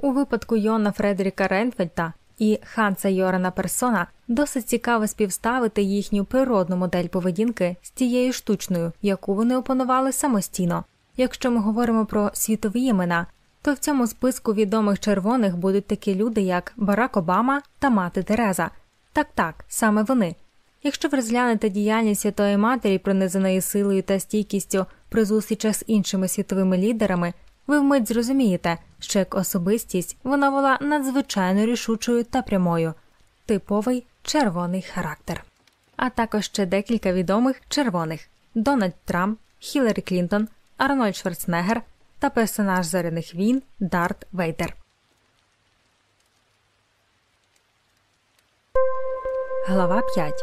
У випадку Йона Фредеріка Рейнфельта і Ханса Йорана Персона досить цікаво співставити їхню природну модель поведінки з тією штучною, яку вони опанували самостійно. Якщо ми говоримо про світові імена, то в цьому списку відомих червоних будуть такі люди, як Барак Обама та мати Тереза. Так так, саме вони. Якщо ви розглянете діяльність Святої Матері, пронизаної силою та стійкістю при зустрічах з іншими світовими лідерами, ви вмить зрозумієте, що як особистість вона була надзвичайно рішучою та прямою, типовий червоний характер. А також ще декілька відомих червоних: Дональд Трамп, Хіларі Клінтон, Арнольд Шварценеггер та персонаж зоряних війн Дарт Вейдер. Глава 5.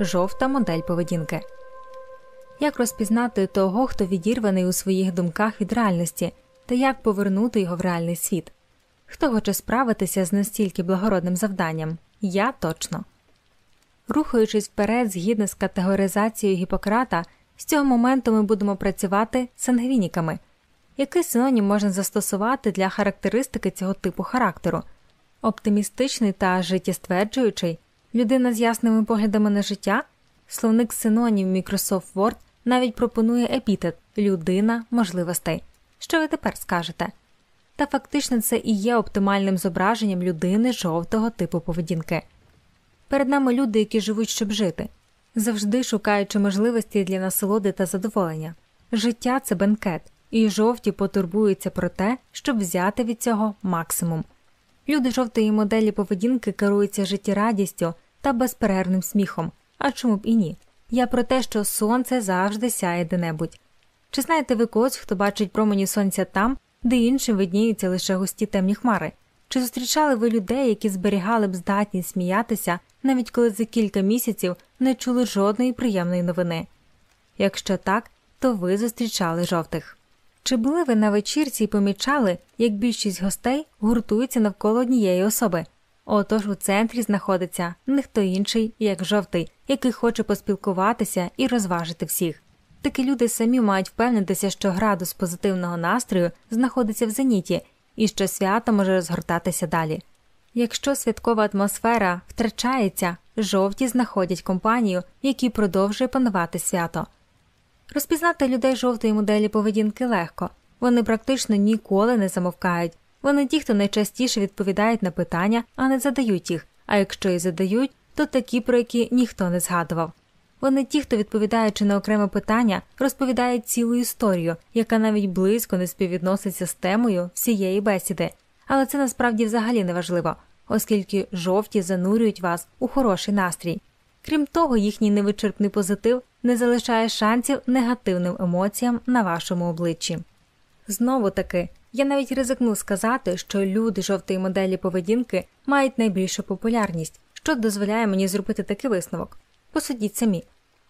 Жовта модель поведінки. Як розпізнати того, хто відірваний у своїх думках від реальності, та як повернути його в реальний світ? Хто хоче справитися з настільки благородним завданням? Я точно. Рухаючись вперед згідно з категоризацією Гіппократа, з цього моменту ми будемо працювати сангвініками. Який синонім можна застосувати для характеристики цього типу характеру? Оптимістичний та життєстверджуючий, людина з ясними поглядами на життя, словник синонів Microsoft Word навіть пропонує епітет людина можливостей. Що ви тепер скажете? Та фактично це і є оптимальним зображенням людини жовтого типу поведінки. Перед нами люди, які живуть, щоб жити, завжди шукаючи можливості для насолоди та задоволення. Життя це бенкет, і жовті потурбуються про те, щоб взяти від цього максимум. Люди жовтої моделі поведінки керуються життєрадістю та безперервним сміхом. А чому б і ні? Я про те, що сонце завжди сяє де-небудь. Чи знаєте ви когось, хто бачить промені сонця там, де іншим видніються лише густі темні хмари? Чи зустрічали ви людей, які зберігали б здатність сміятися, навіть коли за кілька місяців не чули жодної приємної новини? Якщо так, то ви зустрічали жовтих. Чи були ви на вечірці і помічали, як більшість гостей гуртуються навколо однієї особи? Отож у центрі знаходиться не хто інший, як жовтий, який хоче поспілкуватися і розважити всіх. Такі люди самі мають впевнитися, що градус позитивного настрою знаходиться в зеніті і що свято може розгортатися далі. Якщо святкова атмосфера втрачається, жовті знаходять компанію, якій продовжує панувати свято. Розпізнати людей жовтої моделі поведінки легко, вони практично ніколи не замовкають, вони ті, хто найчастіше відповідають на питання, а не задають їх, а якщо і задають, то такі, про які ніхто не згадував. Вони ті, хто, відповідаючи на окреме питання, розповідають цілу історію, яка навіть близько не співвідноситься з темою всієї бесіди, але це насправді взагалі не важливо, оскільки жовті занурюють вас у хороший настрій. Крім того, їхній невичерпний позитив не залишає шансів негативним емоціям на вашому обличчі. Знову таки, я навіть ризикну сказати, що люди жовтої моделі поведінки мають найбільшу популярність, що дозволяє мені зробити такий висновок. Посудіть самі.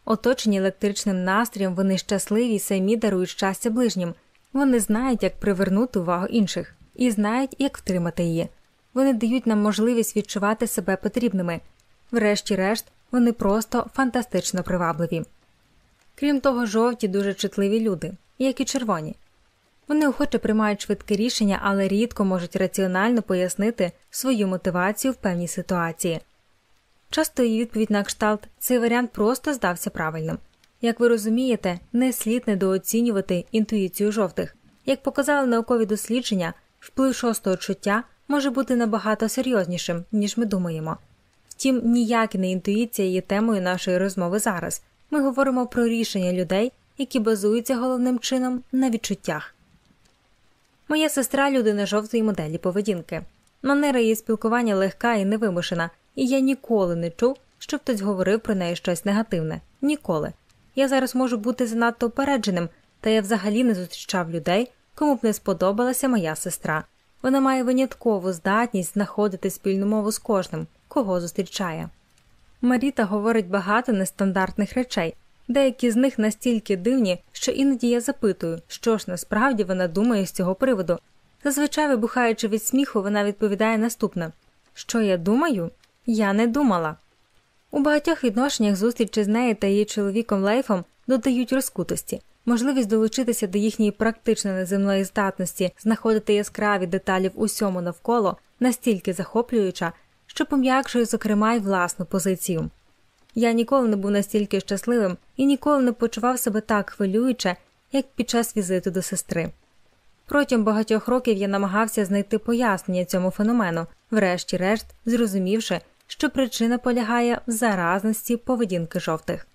Оточені електричним настроєм, вони щасливі і самі дарують щастя ближнім. Вони знають, як привернути увагу інших, і знають, як втримати її. Вони дають нам можливість відчувати себе потрібними. Врешті-решт, вони просто фантастично привабливі. Крім того, жовті дуже чутливі люди, як і червоні. Вони охоче приймають швидке рішення, але рідко можуть раціонально пояснити свою мотивацію в певній ситуації. Часто її відповідь на кшталт цей варіант просто здався правильним. Як ви розумієте, не слід недооцінювати інтуїцію жовтих. Як показали наукові дослідження, вплив шостого чуття може бути набагато серйознішим, ніж ми думаємо. Втім, ніяк не інтуїція є темою нашої розмови зараз. Ми говоримо про рішення людей, які базуються головним чином на відчуттях. Моя сестра людина жовтої моделі поведінки. Манера її спілкування легка і невимушена, і я ніколи не чув, щоб хтось говорив про неї щось негативне. Ніколи. Я зараз можу бути занадто опередженим, та я взагалі не зустрічав людей, кому б не сподобалася моя сестра. Вона має виняткову здатність знаходити спільну мову з кожним, кого зустрічає. Маріта говорить багато нестандартних речей, деякі з них настільки дивні, що іноді я запитую, що ж насправді вона думає з цього приводу. Зазвичай, вибухаючи від сміху, вона відповідає наступне Що я думаю? Я не думала. У багатьох відношеннях зустрічі з нею та її чоловіком Лейфом додають розкутості. можливість долучитися до їхньої практично неземної здатності, знаходити яскраві деталі в усьому навколо настільки захоплююча, що пом'якшує, зокрема, й власну позицію. Я ніколи не був настільки щасливим і ніколи не почував себе так хвилююче, як під час візиту до сестри. Протягом багатьох років я намагався знайти пояснення цьому феномену, врешті-решт, зрозумівши, що причина полягає в заразності поведінки жовтих.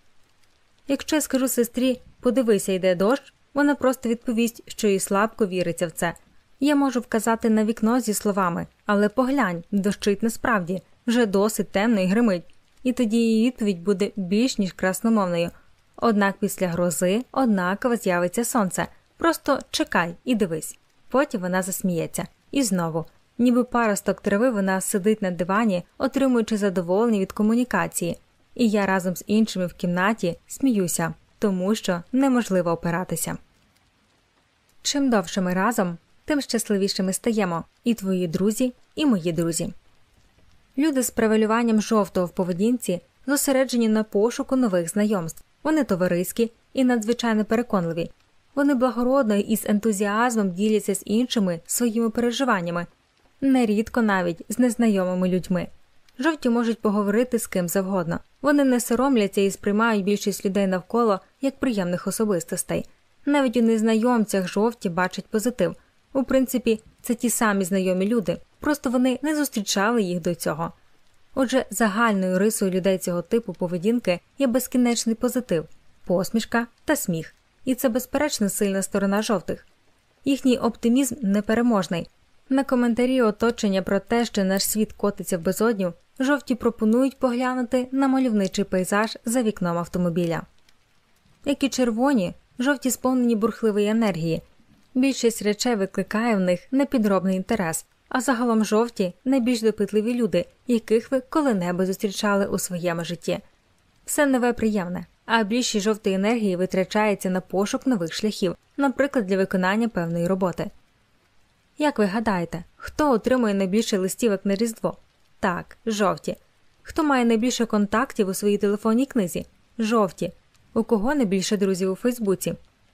Якщо я скажу сестрі подивися, йде дощ, вона просто відповість, що їй слабко віриться в це. Я можу вказати на вікно зі словами, але поглянь, дощить насправді, вже досить темно і гримить, і тоді її відповідь буде більш ніж красномовною. Однак після грози однаково з'явиться сонце. Просто чекай і дивись. Потім вона засміється. І знову, ніби паросток трави, вона сидить на дивані, отримуючи задоволення від комунікації, і я разом з іншими в кімнаті сміюся, тому що неможливо опиратися. Чим довше ми разом, тим щасливішими стаємо і твої друзі, і мої друзі. Люди з превалюванням жовтого в поведінці зосереджені на пошуку нових знайомств, вони товариські і надзвичайно переконливі. Вони благородно і з ентузіазмом діляться з іншими своїми переживаннями, нерідко навіть з незнайомими людьми. Жовті можуть поговорити з ким завгодно. Вони не соромляться і сприймають більшість людей навколо як приємних особистостей. Навіть у незнайомцях жовті бачать позитив. У принципі, це ті самі знайомі люди, просто вони не зустрічали їх до цього. Отже, загальною рисою людей цього типу поведінки є безкінечний позитив, посмішка та сміх і це безперечно сильна сторона жовтих. Їхній оптимізм непереможний. На коментарі оточення про те, що наш світ котиться в безодню, жовті пропонують поглянути на мальовничий пейзаж за вікном автомобіля. Як і червоні, жовті сповнені бурхливої енергії. Більшість речей викликає в них непідробний інтерес, а загалом жовті найбільш допитливі люди, яких ви коли-небудь зустрічали у своєму житті. Все нове приємне а більшість жовтої енергії витрачається на пошук нових шляхів, наприклад, для виконання певної роботи. Як ви гадаєте, хто отримує найбільше листівок на Різдво? Так, жовті. Хто має найбільше контактів у своїй телефонній книзі? Жовті. У кого найбільше друзів у Фейсбуці?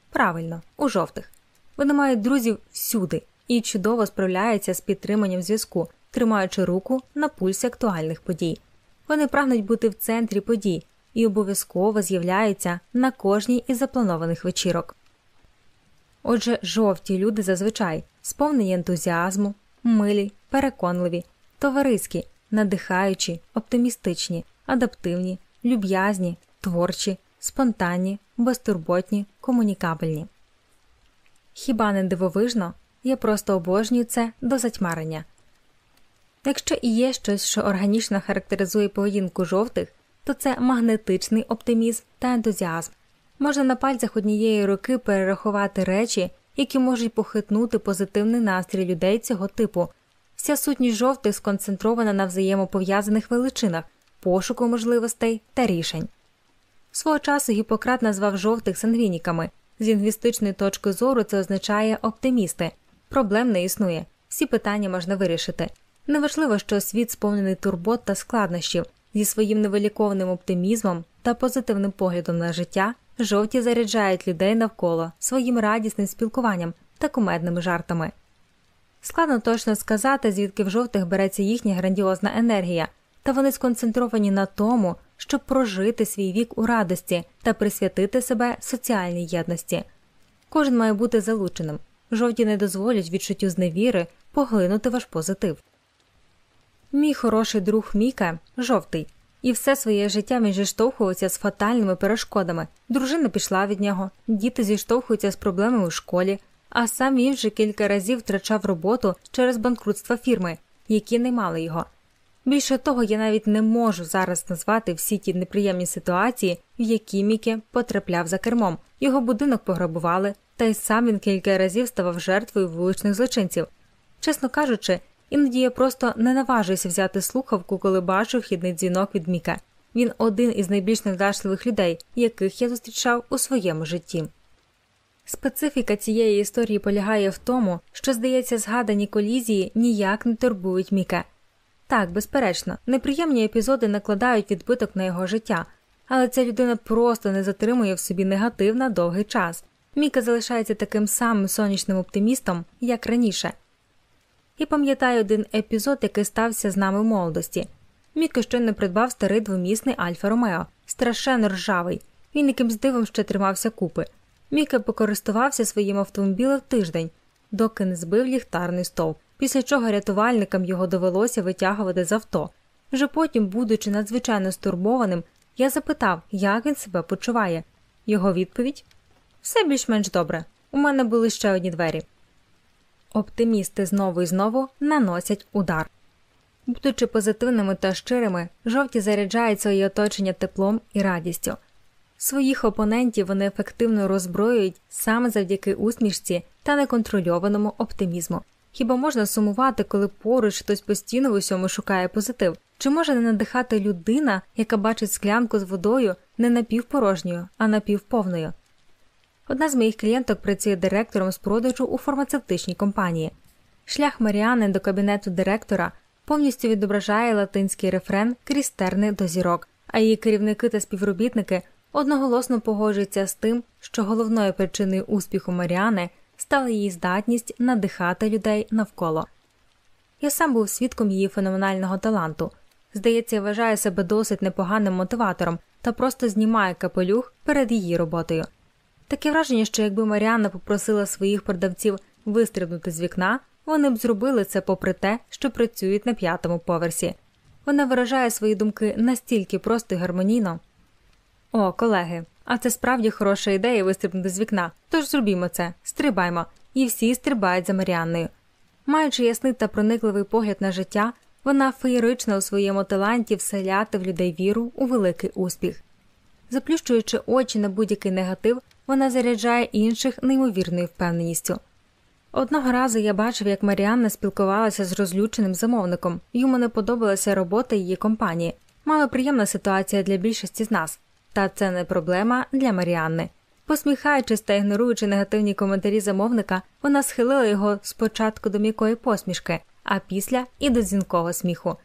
Правильно, у жовтих. Вони мають друзів всюди і чудово справляються з підтриманням зв'язку, тримаючи руку на пульсі актуальних подій. Вони прагнуть бути в центрі подій, і обов'язково з'являються на кожній із запланованих вечірок. Отже, жовті люди зазвичай сповнені ентузіазму, милі, переконливі, товариські, надихаючі, оптимістичні, адаптивні, люб'язні, творчі, спонтанні, безтурботні, комунікабельні. Хіба не дивовижно, я просто обожнюю це до затьмарення. Якщо і є щось, що органічно характеризує поведінку жовтих, то це магнетичний оптимізм та ентузіазм. Можна на пальцях однієї руки перерахувати речі, які можуть похитнути позитивний настрій людей цього типу. Вся сутність жовтих сконцентрована на взаємопов'язаних величинах, пошуку можливостей та рішень. Свого часу Гіппократ назвав жовтих сангвініками. З лінгвістичної точки зору це означає оптимісти. Проблем не існує, всі питання можна вирішити. Неважливо, що світ сповнений турбот та складнощів, Зі своїм невиліковним оптимізмом та позитивним поглядом на життя жовті заряджають людей навколо своїм радісним спілкуванням та кумедними жартами. Складно точно сказати, звідки в жовтих береться їхня грандіозна енергія, та вони сконцентровані на тому, щоб прожити свій вік у радості та присвятити себе соціальній єдності. Кожен має бути залученим. Жовті не дозволять відчуттю зневіри поглинути ваш позитив. Мій хороший друг Міка жовтий, і все своє життя він зіштовхується з фатальними перешкодами. Дружина пішла від нього, діти зіштовхуються з проблемами у школі, а сам він вже кілька разів втрачав роботу через банкрутство фірми, які не мали його. Більше того, я навіть не можу зараз назвати всі ті неприємні ситуації, в які Міке потрапляв за кермом. Його будинок пограбували, та й сам він кілька разів ставав жертвою вуличних злочинців. Чесно кажучи, Іноді я просто не наважуюся взяти слухавку, коли бачу вхідний дзвінок від Міка. Він один із найбільш невдачливих людей, яких я зустрічав у своєму житті. Специфіка цієї історії полягає в тому, що, здається, згадані колізії ніяк не турбують Міка. Так, безперечно, неприємні епізоди накладають відбиток на його життя, але ця людина просто не затримує в собі негатив на довгий час. Міка залишається таким самим сонячним оптимістом, як раніше. І пам'ятаю один епізод, який стався з нами в молодості. Міка щойно придбав старий двомісний Альфа Ромео, страшенно ржавий. Він якимсь дивом ще тримався купи. Міка покористувався своїм автомобілем тиждень, доки не збив ліхтарний стовп, після чого рятувальникам його довелося витягувати з авто. Вже потім, будучи надзвичайно стурбованим, я запитав, як він себе почуває. Його відповідь все більш-менш добре. У мене були ще одні двері. Оптимісти знову і знову наносять удар. Будучи позитивними та щирими, жовті заряджають своє оточення теплом і радістю. Своїх опонентів вони ефективно роззброюють саме завдяки усмішці та неконтрольованому оптимізму. Хіба можна сумувати, коли поруч хтось постійно в усьому шукає позитив? Чи може не надихати людина, яка бачить склянку з водою не напівпорожньою, а напівповною? Одна з моїх клієнток працює директором з продажу у фармацевтичній компанії. Шлях Маріани до кабінету директора повністю відображає латинський рефрен крізь терни до зірок, а її керівники та співробітники одноголосно погоджуються з тим, що головною причиною успіху Маріани стала її здатність надихати людей навколо. Я сам був свідком її феноменального таланту. Здається, я вважаю себе досить непоганим мотиватором та просто знімаю капелюх перед її роботою. Таке враження, що якби Маріанна попросила своїх продавців вистрибнути з вікна, вони б зробили це попри те, що працюють на п'ятому поверсі. Вона виражає свої думки настільки просто і гармонійно. О, колеги, а це справді хороша ідея вистрибнути з вікна. Тож зробімо це, стрибаймо, і всі стрибають за Маріанною. Маючи ясний та проникливий погляд на життя, вона феєрична у своєму таланті вселяти в людей віру у великий успіх. Заплющуючи очі на будь-який негатив, вона заряджає інших неймовірною впевненістю. Одного разу я бачив, як Маріанна спілкувалася з розлюченим замовником, йому не подобалася робота її компанії. Мало приємна ситуація для більшості з нас, та це не проблема для Маріанни. Посміхаючись та ігноруючи негативні коментарі замовника, вона схилила його спочатку до м'якої посмішки, а після і до дзвінкого сміху.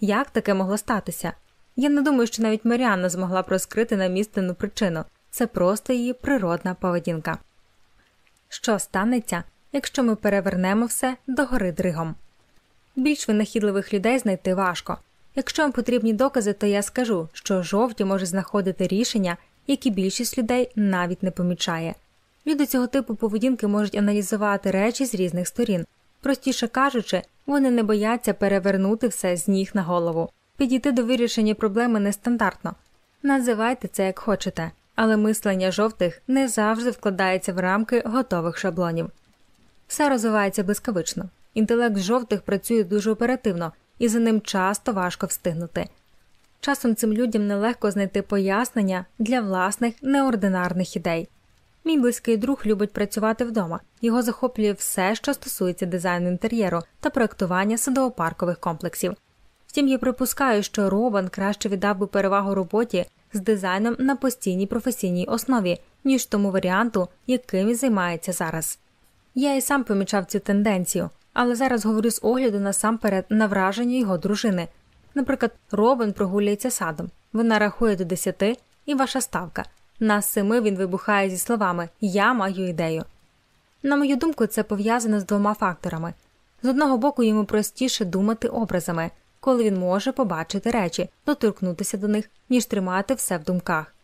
Як таке могло статися? Я не думаю, що навіть Маріанна змогла б розкрити намістену причину це просто її природна поведінка. Що станеться, якщо ми перевернемо все до гори дригом? Більш винахідливих людей знайти важко. Якщо вам потрібні докази, то я скажу, що жовті може знаходити рішення, які більшість людей навіть не помічає. Люди цього типу поведінки можуть аналізувати речі з різних сторін. Простіше кажучи, вони не бояться перевернути все з ніг на голову. Підійти до вирішення проблеми нестандартно. Називайте це як хочете, але мислення жовтих не завжди вкладається в рамки готових шаблонів. Все розвивається блискавично. Інтелект жовтих працює дуже оперативно, і за ним часто важко встигнути. Часом цим людям нелегко знайти пояснення для власних неординарних ідей. Мій близький друг любить працювати вдома, його захоплює все, що стосується дизайну інтер'єру та проектування садово-паркових комплексів. Втім, я припускаю, що Робан краще віддав би перевагу роботі з дизайном на постійній професійній основі, ніж тому варіанту, яким він займається зараз. Я і сам помічав цю тенденцію, але зараз говорю з огляду насамперед на враження його дружини. Наприклад, Робин прогулюється садом, вона рахує до десяти, і ваша ставка. На семи він вибухає зі словами Я маю ідею. На мою думку, це пов'язано з двома факторами з одного боку, йому простіше думати образами, коли він може побачити речі, доторкнутися до них, ніж тримати все в думках.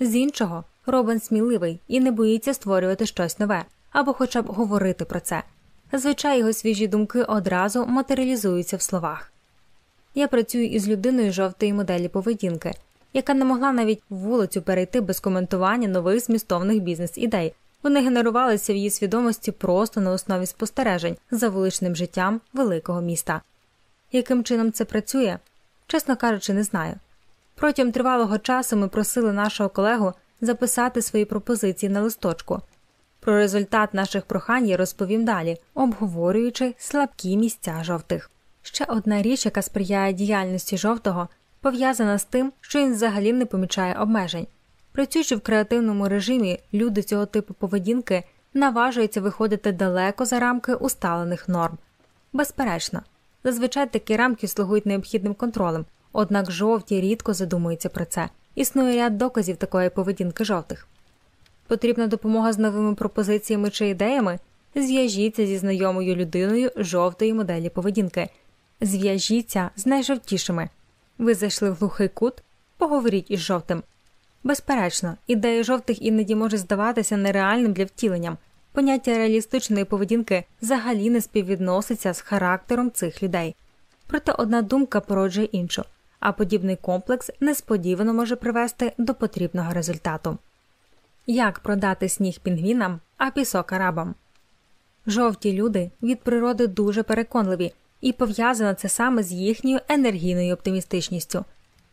З іншого, Робин сміливий і не боїться створювати щось нове або хоча б говорити про це. Зазвичай його свіжі думки одразу матеріалізуються в словах. Я працюю із людиною жовтої моделі поведінки, яка не могла навіть вулицю перейти без коментування нових змістовних бізнес-ідей. Вони генерувалися в її свідомості просто на основі спостережень за вуличним життям великого міста. Яким чином це працює? Чесно кажучи, не знаю. Протягом тривалого часу ми просили нашого колегу записати свої пропозиції на листочку. Про результат наших прохань я розповім далі, обговорюючи слабкі місця жовтих. Ще одна річ, яка сприяє діяльності жовтого, пов'язана з тим, що він взагалі не помічає обмежень. Працюючи в креативному режимі, люди цього типу поведінки наважуються виходити далеко за рамки усталених норм. Безперечно, зазвичай такі рамки слугують необхідним контролем, однак жовті рідко задумуються про це. Існує ряд доказів такої поведінки жовтих. Потрібна допомога з новими пропозиціями чи ідеями? Зв'яжіться зі знайомою людиною жовтої моделі поведінки. Зв'яжіться з найжовтішими. Ви зайшли в глухий кут, поговоріть із жовтим. Безперечно, ідея жовтих іноді може здаватися нереальним для втілення. Поняття реалістичної поведінки взагалі не співвідноситься з характером цих людей. Проте одна думка породжує іншу, а подібний комплекс несподівано може привести до потрібного результату. Як продати сніг пінгвінам, а пісок арабам? Жовті люди від природи дуже переконливі, і пов'язано це саме з їхньою енергійною оптимістичністю.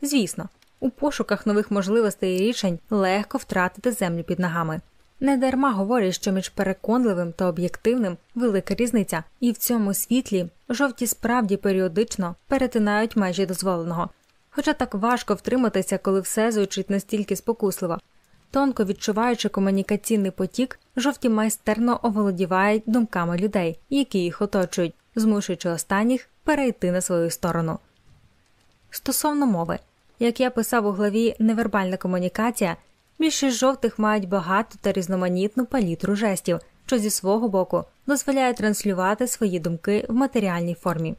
Звісно, у пошуках нових можливостей і рішень легко втратити землю під ногами. Недарма говорять, що між переконливим та об'єктивним велика різниця, і в цьому світлі жовті справді періодично перетинають межі дозволеного, хоча так важко втриматися, коли все звучить настільки спокусливо. Тонко відчуваючи комунікаційний потік, жовті майстерно оволодівають думками людей, які їх оточують, змушуючи останніх перейти на свою сторону. Стосовно мови, як я писав у главі Невербальна комунікація, більшість жовтих мають багату та різноманітну палітру жестів, що зі свого боку дозволяє транслювати свої думки в матеріальній формі.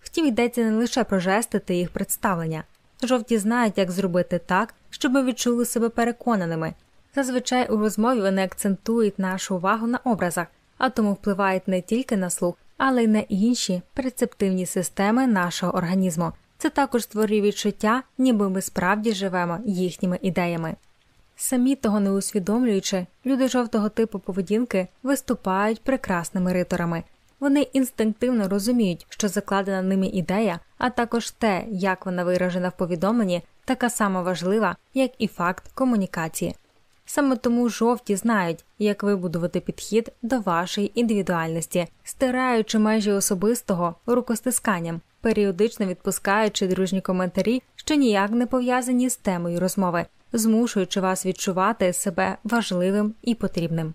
Втім, йдеться не лише про жести та їх представлення. Жовті знають, як зробити так, щоб ми відчули себе переконаними. Зазвичай у розмові вони акцентують нашу увагу на образах, а тому впливають не тільки на слух, але й на інші перцептивні системи нашого організму. Це також створює відчуття, ніби ми справді живемо їхніми ідеями. Самі того не усвідомлюючи, люди жовтого типу поведінки виступають прекрасними риторами. Вони інстинктивно розуміють, що закладена ними ідея, а також те, як вона виражена в повідомленні, така сама важлива, як і факт комунікації. Саме тому жовті знають, як вибудувати підхід до вашої індивідуальності, стираючи межі особистого рукостисканням, періодично відпускаючи дружні коментарі, що ніяк не пов'язані з темою розмови, змушуючи вас відчувати себе важливим і потрібним.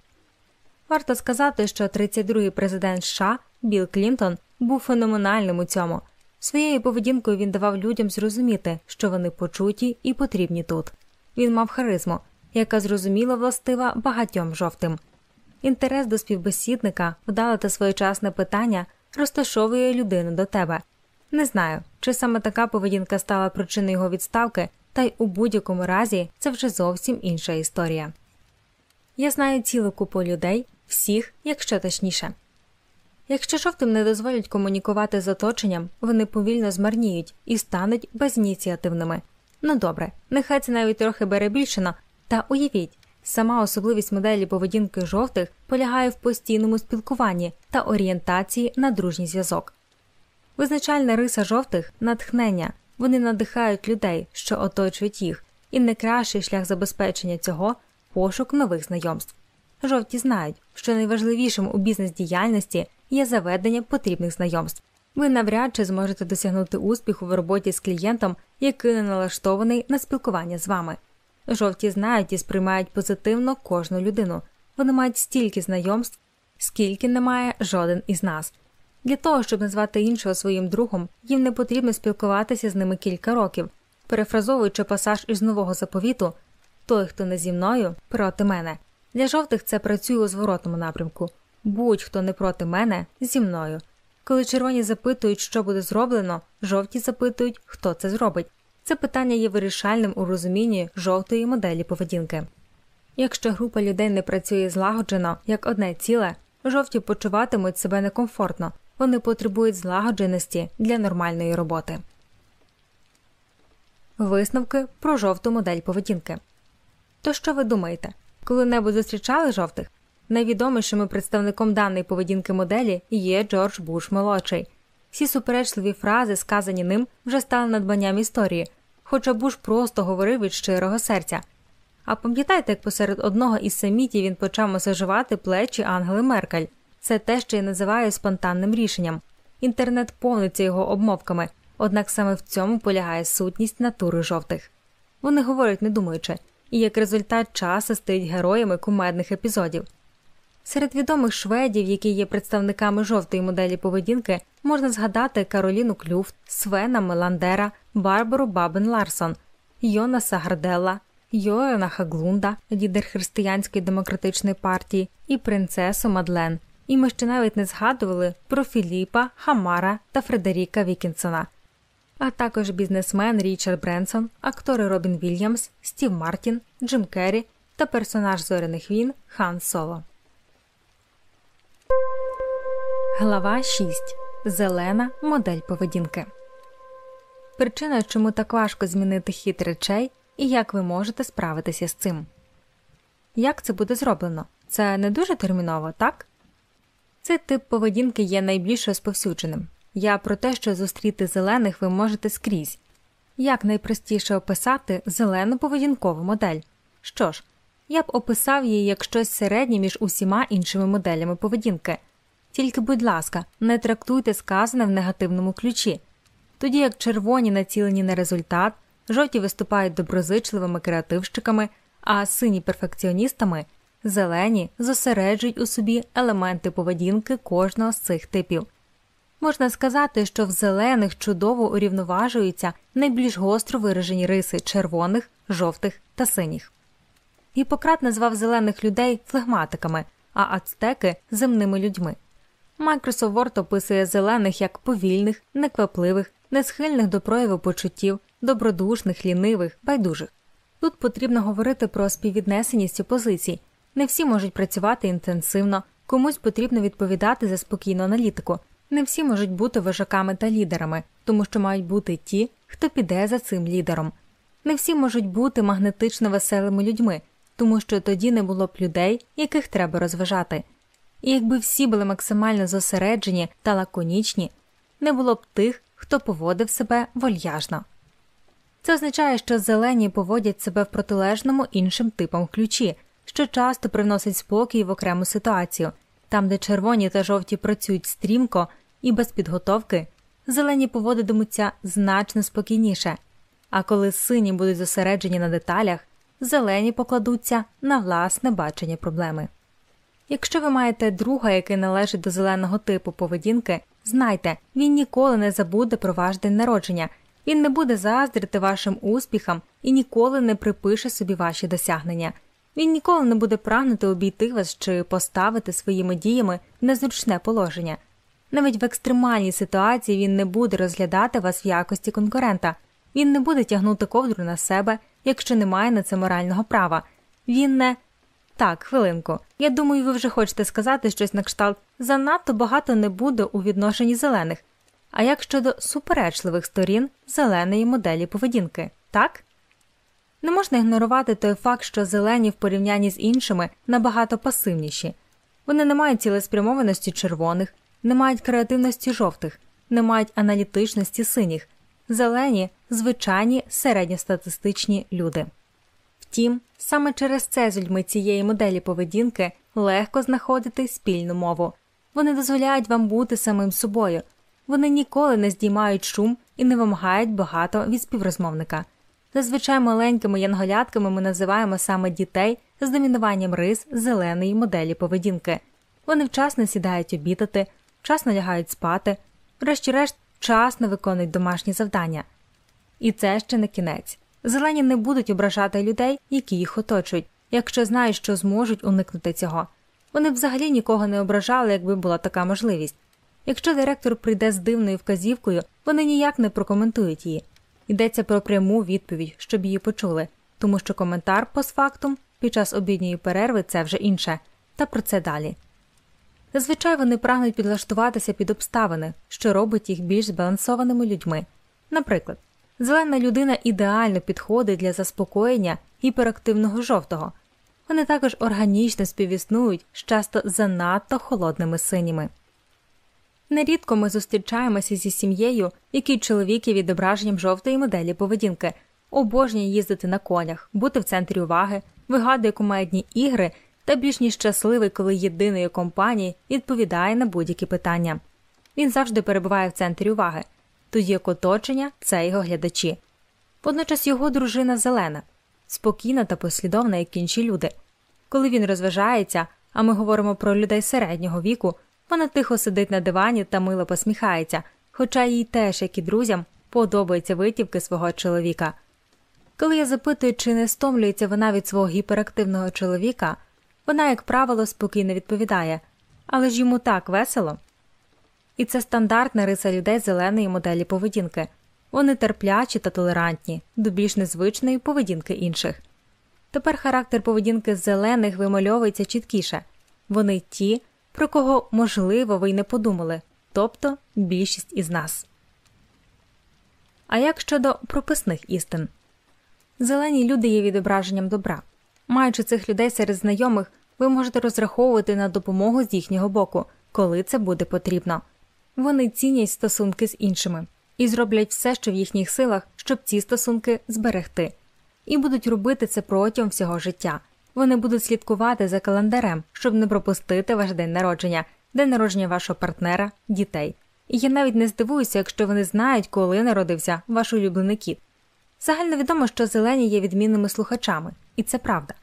Варто сказати, що 32-й президент США Білл Клінтон був феноменальним у цьому. Своєю поведінкою він давав людям зрозуміти, що вони почуті і потрібні тут. Він мав харизму, яка зрозуміло властива багатьом жовтим. Інтерес до співбесідника, вдале та своєчасне питання розташовує людину до тебе. Не знаю, чи саме така поведінка стала причиною його відставки, та й у будь-якому разі це вже зовсім інша історія. Я знаю цілу купу людей, всіх, якщо точніше. Якщо жовтим не дозволять комунікувати з оточенням, вони повільно змарніють і стануть безініціативними. Ну добре, нехай це навіть трохи перебільшено, та уявіть, сама особливість моделі поведінки жовтих полягає в постійному спілкуванні та орієнтації на дружній зв'язок. Визначальна риса жовтих натхнення, вони надихають людей, що оточують їх, і найкращий шлях забезпечення цього пошук нових знайомств. Жовті знають, що найважливішим у бізнес-діяльності є заведення потрібних знайомств. Ви навряд чи зможете досягнути успіху в роботі з клієнтом, який не налаштований на спілкування з вами. Жовті знають і сприймають позитивно кожну людину. Вони мають стільки знайомств, скільки не має жоден із нас. Для того, щоб назвати іншого своїм другом, їм не потрібно спілкуватися з ними кілька років, перефразовуючи пасаж із нового заповіту той, хто не зі мною, проти мене. Для жовтих це працює у зворотному напрямку будь-хто не проти мене зі мною. Коли червоні запитують, що буде зроблено, жовті запитують, хто це зробить. Це питання є вирішальним у розумінні жовтої моделі поведінки. Якщо група людей не працює злагоджено як одне ціле, жовті почуватимуть себе некомфортно, вони потребують злагодженості для нормальної роботи. Висновки про жовту модель поведінки. То що ви думаєте? Коли-небудь зустрічали жовтих? Найвідомішим представником даної поведінки моделі є Джордж Буш молодший. Всі суперечливі фрази, сказані ним, вже стали надбанням історії, хоча Буш просто говорив від щирого серця. А пам'ятаєте, як посеред одного із самітів він почав масажувати плечі Ангели Меркель? Це те, що я називаю спонтанним рішенням. Інтернет повниться його обмовками, однак саме в цьому полягає сутність натури жовтих. Вони говорять, не думаючи, і як результат часу стають героями кумедних епізодів. Серед відомих шведів, які є представниками жовтої моделі поведінки, можна згадати Кароліну Клюфт, Свена Меландера, Барбру Бабен Ларсон, Йонаса Гарделла, Йорана Хегглунда, лідер Християнської демократичної партії, і принцесу Мадлен. І ми ще навіть не згадували про Філіпа Хамара та Фредеріка Вікінгсона, а також бізнесмен Річард Бренсон, актори Робін Вільямс, Стів Мартін, Джим Керрі та персонаж зоряних війн Хан Соло. Глава 6. Зелена модель поведінки. Причина, чому так важко змінити хід речей і як ви можете справитися з цим. Як це буде зроблено? Це не дуже терміново, так? Цей тип поведінки є найбільш розповсюдженим. Я про те, що зустріти зелених ви можете скрізь. Як найпростіше описати зелену поведінкову модель? Що ж, я б описав її як щось середнє між усіма іншими моделями поведінки. Тільки, будь ласка, не трактуйте сказане в негативному ключі, тоді як червоні націлені на результат, жовті виступають доброзичливими креативщиками, а сині перфекціоністами, зелені зосереджують у собі елементи поведінки кожного з цих типів. Можна сказати, що в зелених чудово урівноважуються найбільш гостро виражені риси червоних, жовтих та синіх. Гіппократ назвав зелених людей флегматиками, а ацтеки земними людьми. Microsoft Word описує зелених як повільних, неквапливих, несхильних до прояву почуттів, добродушних, лінивих, байдужих. Тут потрібно говорити про співвіднесеність опозицій. Не всі можуть працювати інтенсивно, комусь потрібно відповідати за спокійну аналітику. Не всі можуть бути вожаками та лідерами, тому що мають бути ті, хто піде за цим лідером. Не всі можуть бути магнетично веселими людьми, тому що тоді не було б людей, яких треба розважати. І якби всі були максимально зосереджені та лаконічні, не було б тих, хто поводив себе вольяжно. Це означає, що зелені поводять себе в протилежному іншим типам ключі, що часто привносить спокій в окрему ситуацію, там, де червоні та жовті працюють стрімко і без підготовки, зелені поводитимуться значно спокійніше, а коли сині будуть зосереджені на деталях, зелені покладуться на власне бачення проблеми. Якщо ви маєте друга, який належить до зеленого типу поведінки, знайте, він ніколи не забуде про ваш день народження, він не буде заздрити вашим успіхам і ніколи не припише собі ваші досягнення. Він ніколи не буде прагнути обійти вас чи поставити своїми діями в незручне положення. Навіть в екстремальній ситуації він не буде розглядати вас в якості конкурента, він не буде тягнути ковдру на себе, якщо не має на це морального права. Він не так, хвилинку. Я думаю, ви вже хочете сказати щось на кшталт занадто багато не буде у відношенні зелених. А як щодо суперечливих сторін зеленої моделі поведінки, так? Не можна ігнорувати той факт, що зелені в порівнянні з іншими набагато пасивніші. Вони не мають цілеспрямованості червоних, не мають креативності жовтих, не мають аналітичності синіх, зелені звичайні середньостатистичні люди. Втім, саме через це з людьми цієї моделі поведінки легко знаходити спільну мову. Вони дозволяють вам бути самим собою, вони ніколи не здіймають шум і не вимагають багато від співрозмовника. Зазвичай маленькими янголятками ми називаємо саме дітей з домінуванням рис зеленої моделі поведінки. Вони вчасно сідають обідати, вчасно лягають спати, врешті-решт вчасно виконують домашні завдання. І це ще не кінець. Зелені не будуть ображати людей, які їх оточують, якщо знають, що зможуть уникнути цього. Вони взагалі нікого не ображали, якби була така можливість. Якщо директор прийде з дивною вказівкою, вони ніяк не прокоментують її. Йдеться про пряму відповідь, щоб її почули, тому що коментар постфактум під час обідньої перерви це вже інше, та про це далі. Зазвичай вони прагнуть підлаштуватися під обставини, що робить їх більш збалансованими людьми. Наприклад, зелена людина ідеально підходить для заспокоєння гіперактивного жовтого, вони також органічно співіснують з часто занадто холодними синіми. Нерідко ми зустрічаємося зі сім'єю, який чоловік є відображенням жовтої моделі поведінки, обожнює їздити на конях, бути в центрі уваги, вигадує кумедні ігри та більш ніж щасливий, коли єдиної компанії відповідає на будь-які питання. Він завжди перебуває в центрі уваги, тоді як оточення це його глядачі. Водночас його дружина зелена, спокійна та послідовна, як інші люди. Коли він розважається, а ми говоримо про людей середнього віку. Вона тихо сидить на дивані та мило посміхається, хоча їй теж, як і друзям, подобаються витівки свого чоловіка. Коли я запитую, чи не стомлюється вона від свого гіперактивного чоловіка, вона, як правило, спокійно відповідає але ж йому так весело. І це стандартна риса людей зеленої моделі поведінки вони терплячі та толерантні до більш незвичної поведінки інших. Тепер характер поведінки зелених вимальовується чіткіше вони ті, про кого, можливо, ви й не подумали, тобто більшість із нас. А як щодо прописних істин, зелені люди є відображенням добра. Маючи цих людей серед знайомих, ви можете розраховувати на допомогу з їхнього боку, коли це буде потрібно. Вони цінять стосунки з іншими і зроблять все, що в їхніх силах, щоб ці стосунки зберегти, і будуть робити це протягом всього життя. Вони будуть слідкувати за календарем, щоб не пропустити ваш день народження, день народження вашого партнера, дітей. І я навіть не здивуюся, якщо вони знають, коли народився ваш улюблений кіт. Загально відомо, що зелені є відмінними слухачами, і це правда.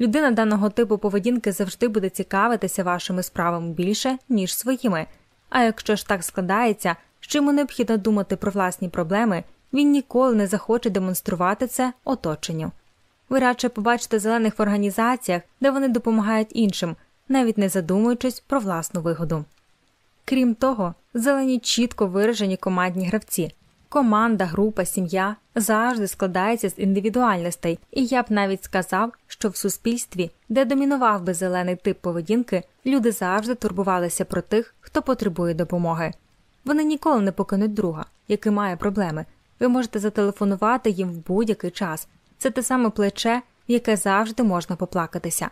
Людина даного типу поведінки завжди буде цікавитися вашими справами більше, ніж своїми. А якщо ж так складається, що йому необхідно думати про власні проблеми, він ніколи не захоче демонструвати це оточенню. Ви радше побачите зелених в організаціях, де вони допомагають іншим, навіть не задумуючись про власну вигоду. Крім того, зелені чітко виражені командні гравці, Команда, група, сім'я завжди складається з індивідуальностей, і я б навіть сказав, що в суспільстві, де домінував би зелений тип поведінки, люди завжди турбувалися про тих, хто потребує допомоги. Вони ніколи не покинуть друга, який має проблеми. Ви можете зателефонувати їм в будь-який час. Це те саме плече, в яке завжди можна поплакатися.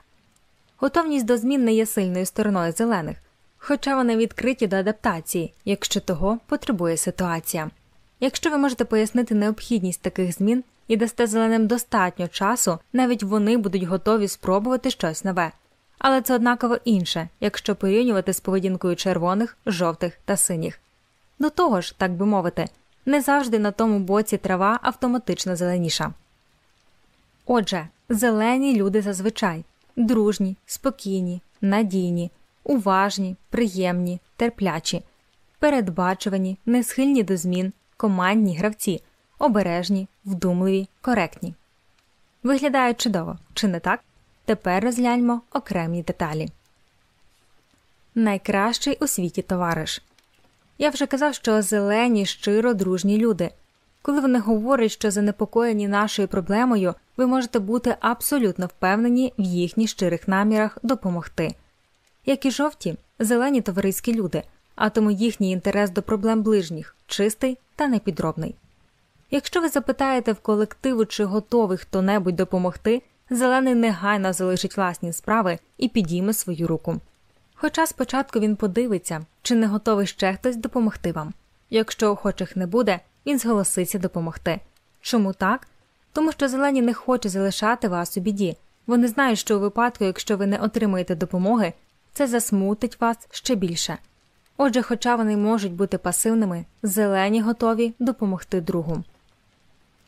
Готовність до змін не є сильною стороною зелених, хоча вони відкриті до адаптації, якщо того потребує ситуація. Якщо ви можете пояснити необхідність таких змін і дасте зеленим достатньо часу, навіть вони будуть готові спробувати щось нове. Але це однаково інше, якщо порівнювати з поведінкою червоних, жовтих та синіх. До того ж, так би мовити, не завжди на тому боці трава автоматично зеленіша. Отже, зелені люди зазвичай дружні, спокійні, надійні, уважні, приємні, терплячі, передбачувані, не схильні до змін, командні гравці, обережні, вдумливі, коректні. Виглядають чудово, чи не так? Тепер розгляньмо окремі деталі. Найкращий у світі товариш. Я вже казав, що зелені, щиро дружні люди. Коли вони говорять, що занепокоєні нашою проблемою, ви можете бути абсолютно впевнені в їхніх щирих намірах допомогти. Як і жовті, зелені товариські люди, а тому їхній інтерес до проблем ближніх чистий та непідробний. Якщо ви запитаєте в колективу, чи готовий хто небудь допомогти, зелений негайно залишить власні справи і підійме свою руку. Хоча спочатку він подивиться, чи не готовий ще хтось допомогти вам. Якщо охочих не буде, він зголоситься допомогти. Чому так? Тому що зелені не хочуть залишати вас у біді. Вони знають, що у випадку, якщо ви не отримаєте допомоги, це засмутить вас ще більше. Отже, хоча вони можуть бути пасивними, зелені готові допомогти другу.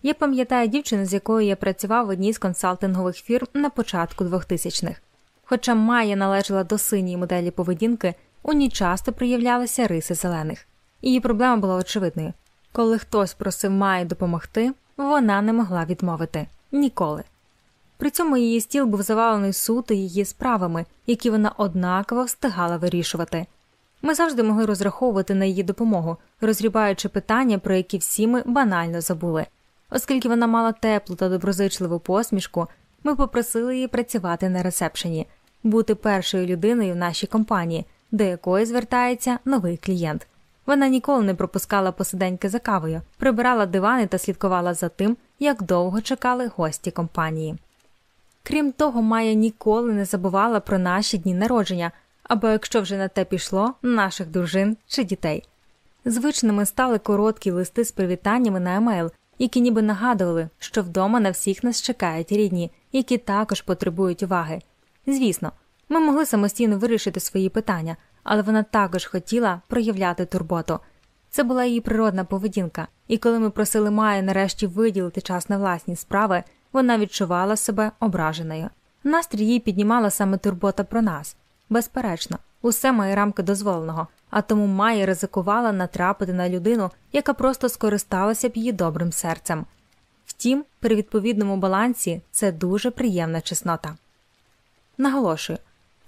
Я пам'ятаю дівчину, з якою я працював в одній з консалтингових фірм на початку 2000-х. Хоча Майя належала до синьої моделі поведінки, у ній часто проявлялися риси зелених. Її проблема була очевидною коли хтось просив Майі допомогти, вона не могла відмовити ніколи. При цьому її стіл був завалений суто її справами, які вона однаково встигала вирішувати. Ми завжди могли розраховувати на її допомогу, розрібаючи питання, про які всі ми банально забули. Оскільки вона мала теплу та доброзичливу посмішку, ми попросили її працювати на ресепшені, бути першою людиною в нашій компанії, до якої звертається новий клієнт. Вона ніколи не пропускала посиденьки за кавою, прибирала дивани та слідкувала за тим, як довго чекали гості компанії. Крім того, Майя ніколи не забувала про наші дні народження або якщо вже на те пішло, наших дружин чи дітей. Звичними стали короткі листи з привітаннями на емейл, які ніби нагадували, що вдома на всіх нас чекають рідні, які також потребують уваги. Звісно, ми могли самостійно вирішити свої питання, але вона також хотіла проявляти турботу. Це була її природна поведінка, і коли ми просили Майю нарешті виділити час на власні справи, вона відчувала себе ображеною. Настрій їй піднімала саме турбота про нас. Безперечно, усе має рамки дозволеного, а тому Майя ризикувала натрапити на людину, яка просто скористалася б її добрим серцем. Втім, при відповідному балансі це дуже приємна чеснота. Наголошую,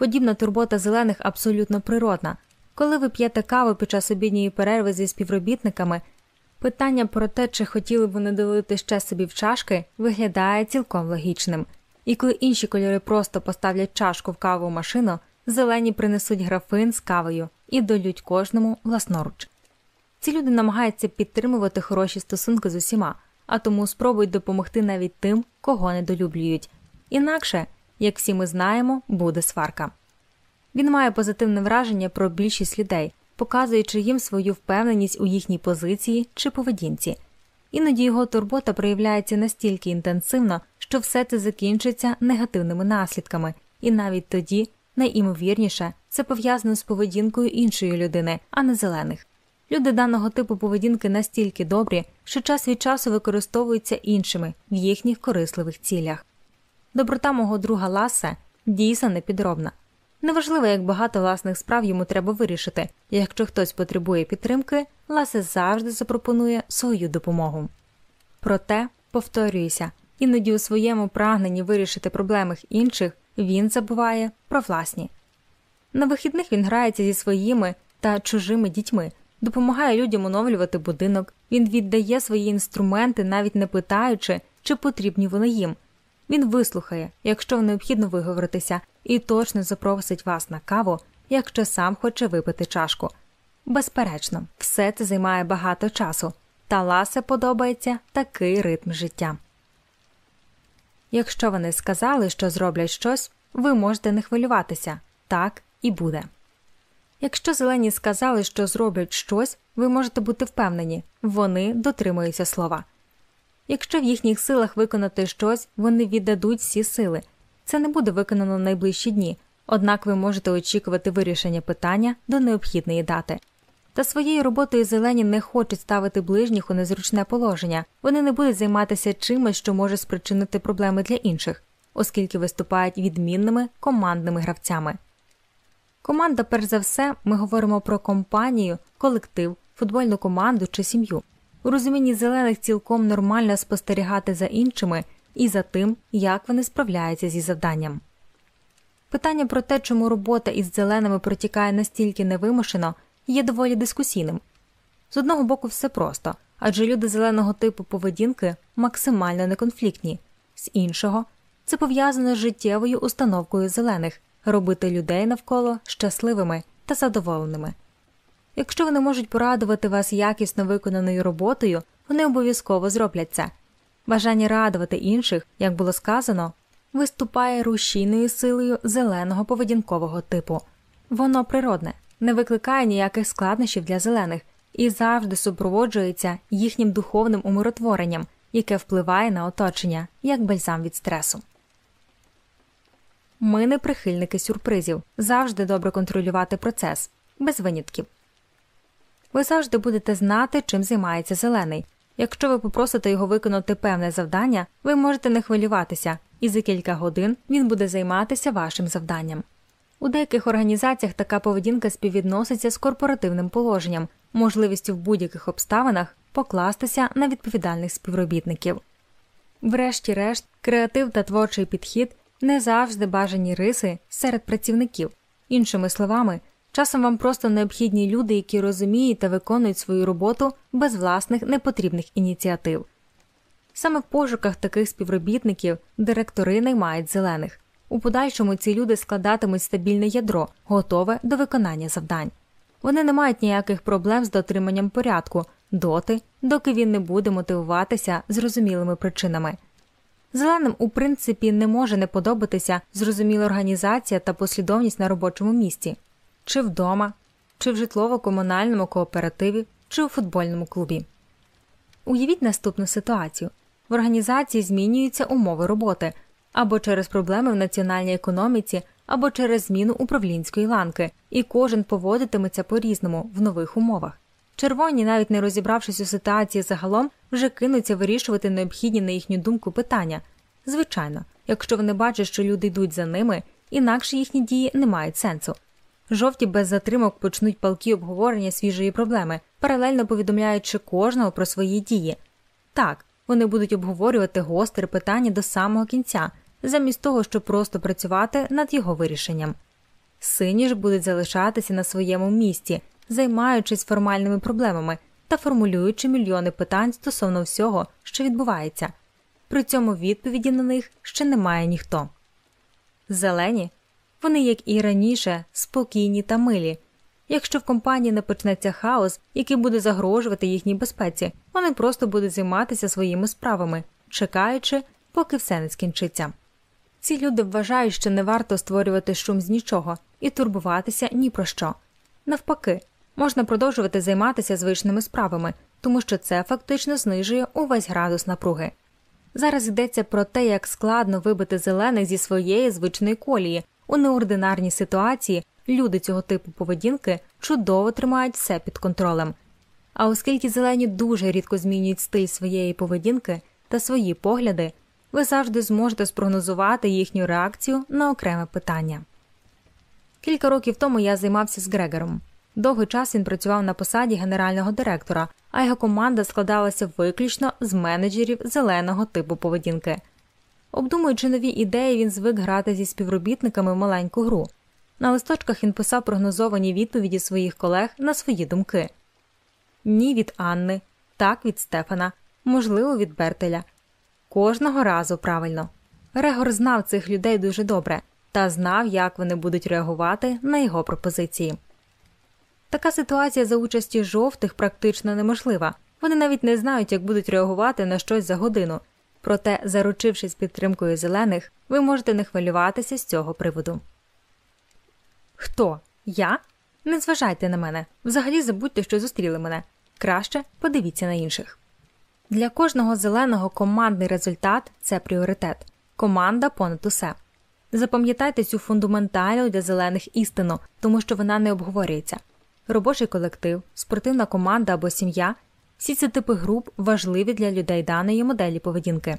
подібна турбота зелених абсолютно природна. Коли ви п'єте каву під час обідньої перерви зі співробітниками, питання про те, чи хотіли б вони долити ще собі в чашки, виглядає цілком логічним. І коли інші кольори просто поставлять чашку в каву машину, зелені принесуть графин з кавою і долють кожному власноруч. Ці люди намагаються підтримувати хороші стосунки з усіма, а тому спробують допомогти навіть тим, кого недолюблюють. Інакше, як всі ми знаємо, буде сварка. Він має позитивне враження про більшість людей, показуючи їм свою впевненість у їхній позиції чи поведінці. Іноді його турбота проявляється настільки інтенсивно, що все це закінчиться негативними наслідками, і навіть тоді, найімовірніше, це пов'язано з поведінкою іншої людини, а не зелених. Люди даного типу поведінки настільки добрі, що час від часу використовуються іншими в їхніх корисливих цілях. Доброта мого друга Ласе дійсно непідробна. Неважливо, як багато власних справ йому треба вирішити, якщо хтось потребує підтримки, Ласе завжди запропонує свою допомогу. Проте, повторююся, іноді у своєму прагненні вирішити проблеми інших він забуває про власні. На вихідних він грається зі своїми та чужими дітьми, допомагає людям оновлювати будинок, він віддає свої інструменти, навіть не питаючи, чи потрібні вони їм. Він вислухає, якщо необхідно виговоритися, і точно запросить вас на каву, якщо сам хоче випити чашку. Безперечно, все це займає багато часу, та Ласе подобається такий ритм життя. Якщо вони сказали, що зроблять щось, ви можете не хвилюватися так і буде. Якщо зелені сказали, що зроблять щось, ви можете бути впевнені, вони дотримуються слова. Якщо в їхніх силах виконати щось, вони віддадуть всі сили. Це не буде виконано в найближчі дні, однак ви можете очікувати вирішення питання до необхідної дати. Та своєю роботою зелені не хочуть ставити ближніх у незручне положення, вони не будуть займатися чимось, що може спричинити проблеми для інших, оскільки виступають відмінними командними гравцями. Команда, перш за все, ми говоримо про компанію, колектив, футбольну команду чи сім'ю. У розумінні зелених цілком нормально спостерігати за іншими і за тим, як вони справляються зі завданням. Питання про те, чому робота із зеленими протікає настільки невимушено, є доволі дискусійним. З одного боку, все просто адже люди зеленого типу поведінки максимально неконфліктні, з іншого, це пов'язано з життєвою установкою зелених робити людей навколо щасливими та задоволеними. Якщо вони можуть порадувати вас якісно виконаною роботою, вони обов'язково зроблять це. Бажання радувати інших, як було сказано, виступає рушійною силою зеленого поведінкового типу. Воно природне, не викликає ніяких складнощів для зелених і завжди супроводжується їхнім духовним умиротворенням, яке впливає на оточення, як бальзам від стресу. Ми не прихильники сюрпризів, завжди добре контролювати процес, без винятків. Ви завжди будете знати, чим займається зелений. Якщо ви попросите його виконати певне завдання, ви можете не хвилюватися, і за кілька годин він буде займатися вашим завданням. У деяких організаціях така поведінка співвідноситься з корпоративним положенням, можливістю в будь-яких обставинах покластися на відповідальних співробітників. Врешті-решт, креатив та творчий підхід не завжди бажані риси серед працівників. Іншими словами, часом вам просто необхідні люди, які розуміють та виконують свою роботу без власних непотрібних ініціатив. Саме в пошуках таких співробітників директори наймають зелених. У подальшому ці люди складатимуть стабільне ядро, готове до виконання завдань. Вони не мають ніяких проблем з дотриманням порядку доти, доки він не буде мотивуватися зрозумілими причинами. Зеленим, у принципі, не може не подобатися зрозуміла організація та послідовність на робочому місці, чи вдома, чи в житлово-комунальному кооперативі, чи у футбольному клубі. Уявіть наступну ситуацію в організації змінюються умови роботи або через проблеми в національній економіці, або через зміну управлінської ланки, і кожен поводитиметься по різному в нових умовах. Червоні, навіть не розібравшись у ситуації загалом, вже кинуться вирішувати необхідні на їхню думку питання. Звичайно, якщо вони бачать, що люди йдуть за ними, інакше їхні дії не мають сенсу. Жовті без затримок почнуть палки обговорення свіжої проблеми, паралельно повідомляючи кожного про свої дії. Так, Вони будуть обговорювати гостре питання до самого кінця, замість того, щоб просто працювати над його вирішенням. Сині ж будуть залишатися на своєму місці, займаючись формальними проблемами та формулюючи мільйони питань стосовно всього, що відбувається. При цьому відповіді на них ще немає ніхто. Зелені вони, як і раніше, спокійні та милі. Якщо в компанії не почнеться хаос, який буде загрожувати їхній безпеці, вони просто будуть займатися своїми справами, чекаючи, поки все не скінчиться. Ці люди вважають, що не варто створювати шум з нічого і турбуватися ні про що. Навпаки, можна продовжувати займатися звичними справами, тому що це фактично знижує увесь градус напруги. Зараз йдеться про те, як складно вибити зелених зі своєї звичної колії. У неординарній ситуації люди цього типу поведінки чудово тримають все під контролем. А оскільки зелені дуже рідко змінюють стиль своєї поведінки та свої погляди, ви завжди зможете спрогнозувати їхню реакцію на окреме питання. Кілька років тому я займався з Грегором. Довгий час він працював на посаді генерального директора, а його команда складалася виключно з менеджерів зеленого типу поведінки. Обдумуючи нові ідеї, він звик грати зі співробітниками в маленьку гру. На листочках він писав прогнозовані відповіді своїх колег на свої думки ні від Анни, так від Стефана, можливо, від Бертеля. Кожного разу правильно. Регор знав цих людей дуже добре та знав, як вони будуть реагувати на його пропозиції. Така ситуація за участі жовтих практично неможлива. Вони навіть не знають, як будуть реагувати на щось за годину. Проте, заручившись підтримкою зелених, ви можете не хвилюватися з цього приводу. Хто? Я? Не зважайте на мене. Взагалі забудьте, що зустріли мене. Краще подивіться на інших. Для кожного зеленого командний результат це пріоритет. Команда понад усе. Запам'ятайте цю фундаментальну для зелених істину, тому що вона не обговорюється робочий колектив, спортивна команда або сім'я всі ці типи груп важливі для людей даної моделі поведінки.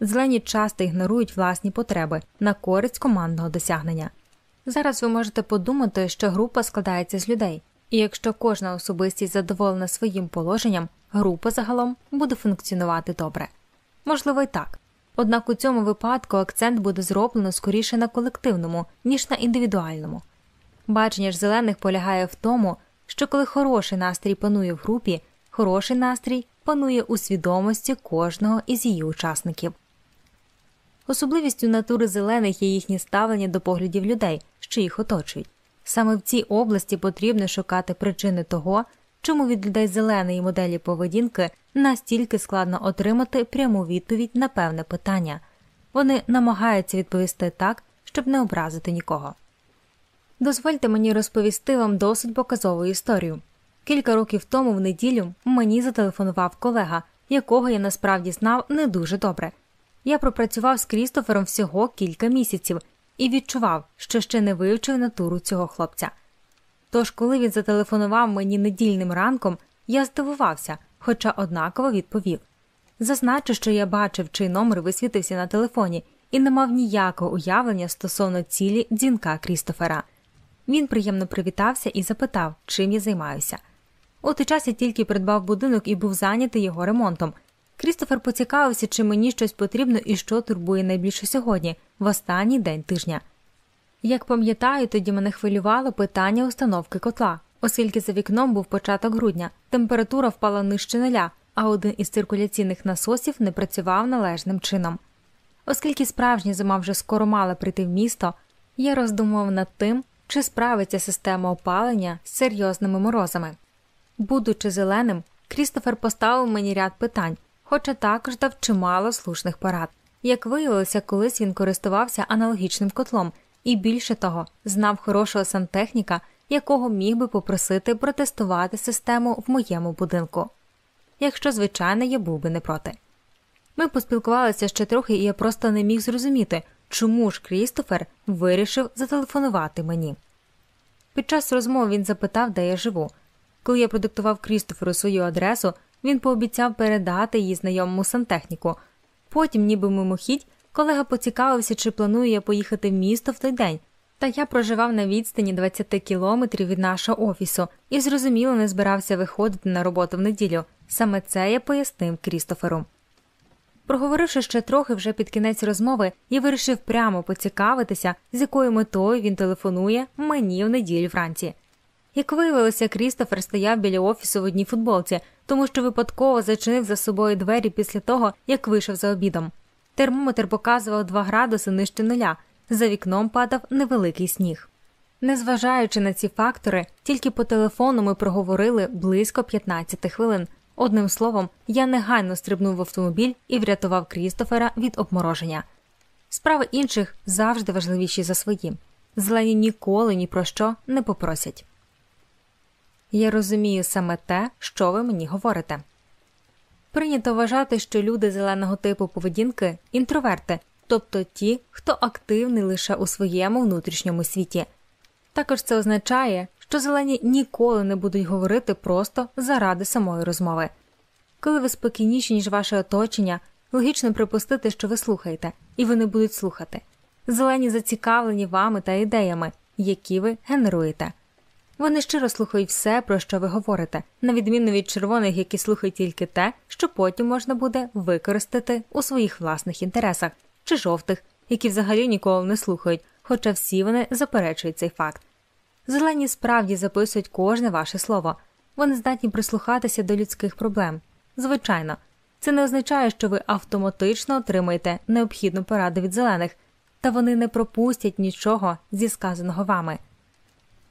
Зелені часто ігнорують власні потреби на користь командного досягнення. Зараз ви можете подумати, що група складається з людей, і якщо кожна особистість задоволена своїм положенням, група загалом буде функціонувати добре. Можливо, і так. Однак у цьому випадку акцент буде зроблено скоріше на колективному, ніж на індивідуальному. Бачення ж зелених полягає в тому, що коли хороший настрій панує в групі, хороший настрій панує у свідомості кожного із її учасників. Особливістю натури зелених є їхнє ставлення до поглядів людей, що їх оточують. Саме в цій області потрібно шукати причини того, чому від людей зеленої моделі поведінки настільки складно отримати пряму відповідь на певне питання. Вони намагаються відповісти так, щоб не образити нікого. Дозвольте мені розповісти вам досить показову історію. Кілька років тому в неділю мені зателефонував колега, якого я насправді знав не дуже добре. Я пропрацював з Крістофером всього кілька місяців і відчував, що ще не вивчив натуру цього хлопця. Тож, коли він зателефонував мені недільним ранком, я здивувався, хоча однаково відповів. Зазначу, що я бачив, чий номер висвітився на телефоні, і не мав ніякого уявлення стосовно цілі дзвінка Крістофера. Він приємно привітався і запитав, чим я займаюся. У той час я тільки придбав будинок і був зайнятий його ремонтом. Крістофер поцікавився, чи мені щось потрібно і що турбує найбільше сьогодні, в останній день тижня. Як пам'ятаю, тоді мене хвилювало питання установки котла, оскільки за вікном був початок грудня, температура впала нижче нуля, а один із циркуляційних насосів не працював належним чином. Оскільки справжня зима вже скоро мала прийти в місто, я роздумував над тим, чи справиться система опалення з серйозними морозами. Будучи зеленим, Крістофер поставив мені ряд питань, хоча також дав чимало слушних порад. Як виявилося, колись він користувався аналогічним котлом і більше того, знав хорошого сантехніка, якого міг би попросити протестувати систему в моєму будинку. Якщо, звичайно, я був би не проти. Ми поспілкувалися ще трохи, і я просто не міг зрозуміти, чому ж Крістофер вирішив зателефонувати мені. Під час розмови він запитав, де я живу. Коли я продиктував Крістоферу свою адресу, він пообіцяв передати її знайомому сантехніку. Потім, ніби мимохідь, колега поцікавився, чи планую я поїхати в місто в той день, та я проживав на відстані 20 кілометрів від нашого офісу і зрозуміло не збирався виходити на роботу в неділю. Саме це я пояснив Крістоферу. Проговоривши ще трохи вже під кінець розмови, я вирішив прямо поцікавитися, з якою метою він телефонує мені в неділю вранці. Як виявилося, Крістофер стояв біля офісу в одній футболці, тому що випадково зачинив за собою двері після того, як вийшов за обідом. Термометр показував 2 градуси нижче нуля, за вікном падав невеликий сніг. Незважаючи на ці фактори, тільки по телефону ми проговорили близько 15 хвилин. Одним словом, я негайно стрибнув в автомобіль і врятував Крістофера від обмороження. Справи інших завжди важливіші за свої. Зелені ніколи ні про що не попросять. Я розумію саме те, що ви мені говорите. Прийнято вважати, що люди зеленого типу поведінки інтроверти, тобто ті, хто активний лише у своєму внутрішньому світі. Також це означає, що зелені ніколи не будуть говорити просто заради самої розмови. Коли ви спокійніші, ніж ваше оточення, логічно припустити, що ви слухаєте, і вони будуть слухати. Зелені зацікавлені вами та ідеями, які ви генеруєте. Вони щиро слухають все, про що ви говорите, на відміну від червоних, які слухають тільки те, що потім можна буде використати у своїх власних інтересах, чи жовтих, які взагалі ніколи не слухають, хоча всі вони заперечують цей факт. Зелені справді записують кожне ваше слово, вони здатні прислухатися до людських проблем. Звичайно, це не означає, що ви автоматично отримаєте необхідну пораду від зелених, та вони не пропустять нічого зі сказаного вами.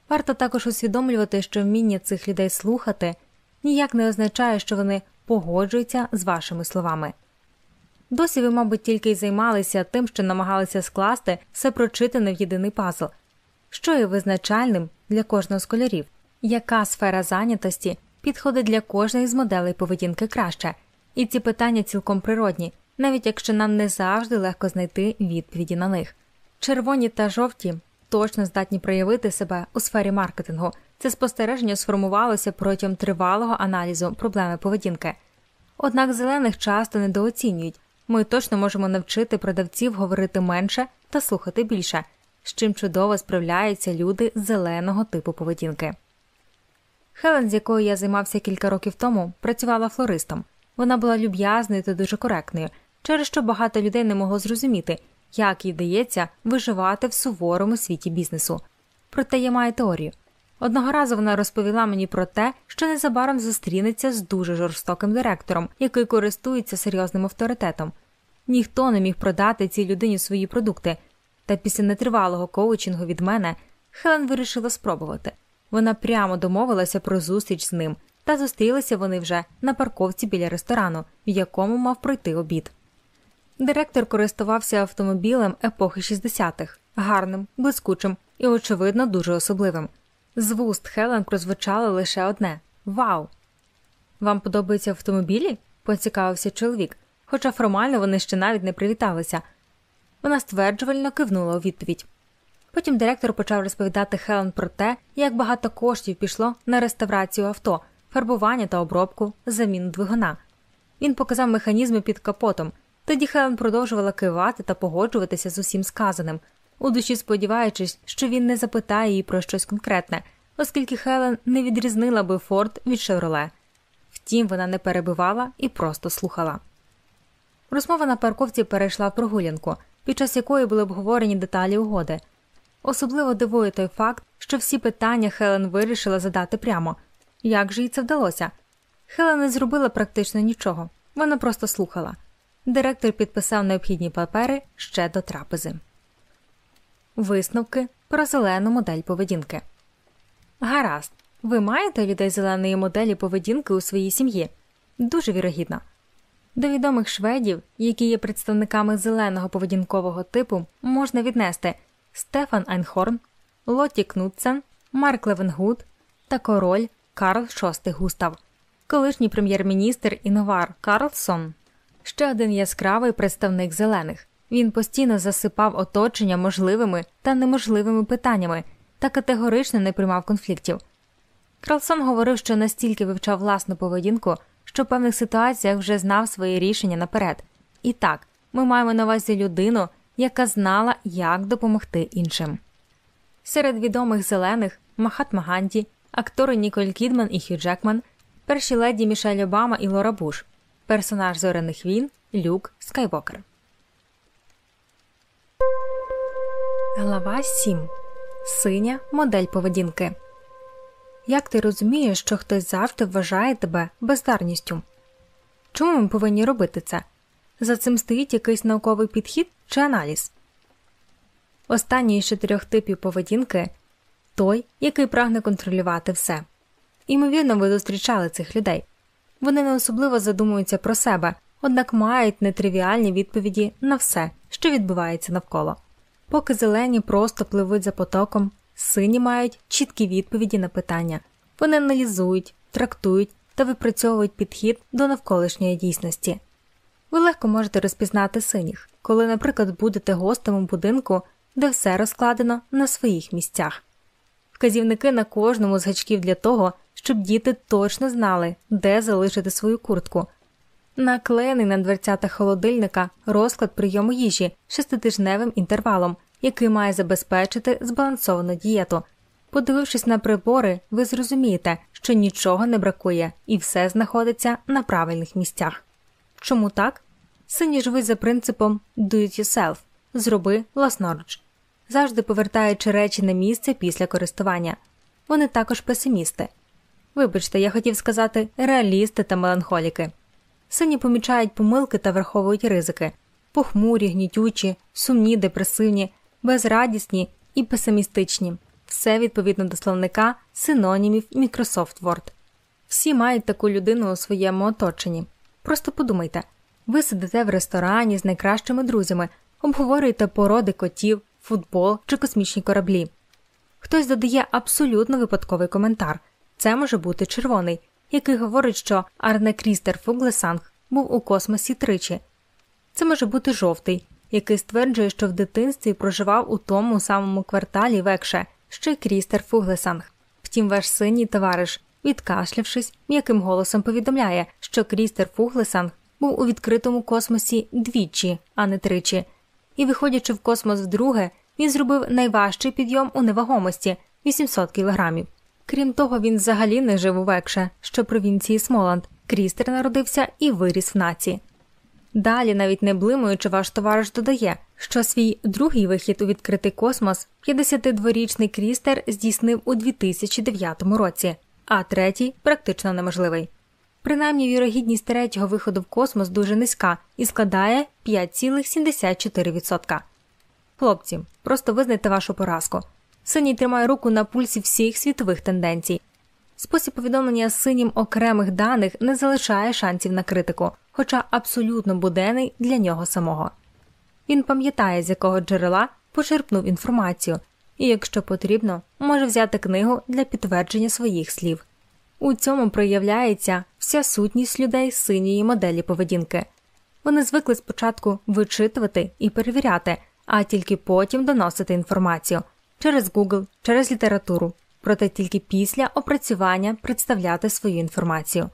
Варто також усвідомлювати, що вміння цих людей слухати ніяк не означає, що вони погоджуються з вашими словами. Досі ви, мабуть, тільки й займалися тим, що намагалися скласти все прочитане в єдиний пазл, що є визначальним для кожного з кольорів, яка сфера зайнятості підходить для кожної з моделей поведінки краще, і ці питання цілком природні, навіть якщо нам не завжди легко знайти відповіді на них. Червоні та жовті точно здатні проявити себе у сфері маркетингу. Це спостереження сформувалося протягом тривалого аналізу проблеми поведінки. Однак зелених часто недооцінюють. Ми точно можемо навчити продавців говорити менше та слухати більше, з чим чудово справляються люди зеленого типу поведінки. Хелен, з якою я займався кілька років тому, працювала флористом. Вона була люб'язною та дуже коректною, через що багато людей не могло зрозуміти, як їй вдається виживати в суворому світі бізнесу. Проте я маю теорію. Одного разу вона розповіла мені про те, що незабаром зустрінеться з дуже жорстоким директором, який користується серйозним авторитетом. Ніхто не міг продати цій людині свої продукти, та після нетривалого коучингу від мене Хелен вирішила спробувати. Вона прямо домовилася про зустріч з ним, та зустрілися вони вже на парковці біля ресторану, в якому мав пройти обід. Директор користувався автомобілем епохи 60-х, гарним, блискучим і, очевидно, дуже особливим. З вуст Хелен прозвучало лише одне Вау! Вам подобаються автомобілі? поцікавився чоловік, хоча формально вони ще навіть не привіталися. Вона стверджувально кивнула у відповідь. Потім директор почав розповідати Хелен про те, як багато коштів пішло на реставрацію авто, фарбування та обробку, заміну двигуна. Він показав механізми під капотом. Тоді Хелен продовжувала кивати та погоджуватися з усім сказаним, у душі сподіваючись, що він не запитає її про щось конкретне, оскільки Хелен не відрізнила би Форд від Шевроле. Втім, вона не перебивала і просто слухала. Розмова на парковці перейшла в прогулянку, під час якої були обговорені деталі угоди. Особливо дивує той факт, що всі питання Хелен вирішила задати прямо. Як же їй це вдалося? Хелен не зробила практично нічого, вона просто слухала. Директор підписав необхідні папери ще до трапези. Висновки про зелену модель поведінки. Гаразд. Ви маєте людей зеленої моделі поведінки у своїй сім'ї? Дуже вірогідно. До відомих шведів, які є представниками зеленого поведінкового типу, можна віднести Стефан Айнхорн, Лоті Кнутсен, Марк Левенгуд та король Карл VI Густав, колишній прем'єр-міністр Інвар Карлсон ще один яскравий представник зелених. Він постійно засипав оточення можливими та неможливими питаннями та категорично не приймав конфліктів. Кралсон говорив, що настільки вивчав власну поведінку, що в певних ситуаціях вже знав свої рішення наперед. І так, ми маємо на увазі людину, яка знала, як допомогти іншим. Серед відомих зелених Махатма Ганді, актори Ніколь Кідман і Хью Джекман, перші леді Мішель Обама і Лора Буш персонаж зоряних війн Люк Скайвокер. Глава 7. Синя модель поведінки. Як ти розумієш, що хтось завжди вважає тебе бездарністю? Чому ми повинні робити це? За цим стоїть якийсь науковий підхід чи аналіз? Останній із чотирьох типів поведінки той, який прагне контролювати все. Імовірно, ви зустрічали цих людей. Вони не особливо задумуються про себе, однак мають нетривіальні відповіді на все, що відбувається навколо. Поки зелені просто пливуть за потоком, сині мають чіткі відповіді на питання, вони аналізують, трактують та випрацьовують підхід до навколишньої дійсності. Ви легко можете розпізнати синіх, коли, наприклад, будете гостем у будинку, де все розкладено на своїх місцях. Вказівники на кожному з гачків для того, щоб діти точно знали, де залишити свою куртку. Наклеєний на дверцята холодильника розклад прийому їжі шеститижневим інтервалом, який має забезпечити збалансовану дієту. Подивившись на прибори, ви зрозумієте, що нічого не бракує і все знаходиться на правильних місцях. Чому так? Сині живуть за принципом «do it yourself» зроби власноруч, завжди повертаючи речі на місце після користування. Вони також песимісти. Вибачте, я хотів сказати реалісти та меланхоліки. Сині помічають помилки та враховують ризики похмурі, гнітючі, сумні, депресивні, безрадісні і песимістичні, все відповідно до словника синонімів Microsoft Word. Всі мають таку людину у своєму оточенні. Просто подумайте ви сидите в ресторані з найкращими друзями, обговорюєте породи котів, футбол чи космічні кораблі. Хтось додає абсолютно випадковий коментар це може бути червоний, який говорить, що Арне Крістер Фуглесанг був у космосі тричі. Це може бути жовтий, який стверджує, що в дитинстві проживав у тому самому кварталі Векше, що й Крістер Фуглесанг. Втім, ваш синій товариш, відкашлявшись, м'яким голосом повідомляє, що Крістер Фуглесанг був у відкритому космосі двічі, а не тричі, і, виходячи в космос вдруге, він зробив найважчий підйом у невагомості 800 кілограмів. Крім того, він взагалі не жив у Векше, що провінції Смоланд. Крістер народився і виріс в Нацці. Далі, навіть не блимуючи, ваш товариш додає, що свій другий вихід у відкритий космос 52-річний Крістер здійснив у 2009 році, а третій практично неможливий. Принаймні вірогідність третього виходу в космос дуже низька і складає 5,74%. Хлопці, просто визнайте вашу поразку. Синій тримає руку на пульсі всіх світових тенденцій. Спосіб повідомлення синім окремих даних не залишає шансів на критику, хоча абсолютно буденний для нього самого. Він пам'ятає, з якого джерела почерпнув інформацію, і, якщо потрібно, може взяти книгу для підтвердження своїх слів. У цьому проявляється вся сутність людей синьої моделі поведінки. Вони звикли спочатку вичитувати і перевіряти, а тільки потім доносити інформацію через Google, через літературу, проте тільки після опрацювання представляти свою інформацію.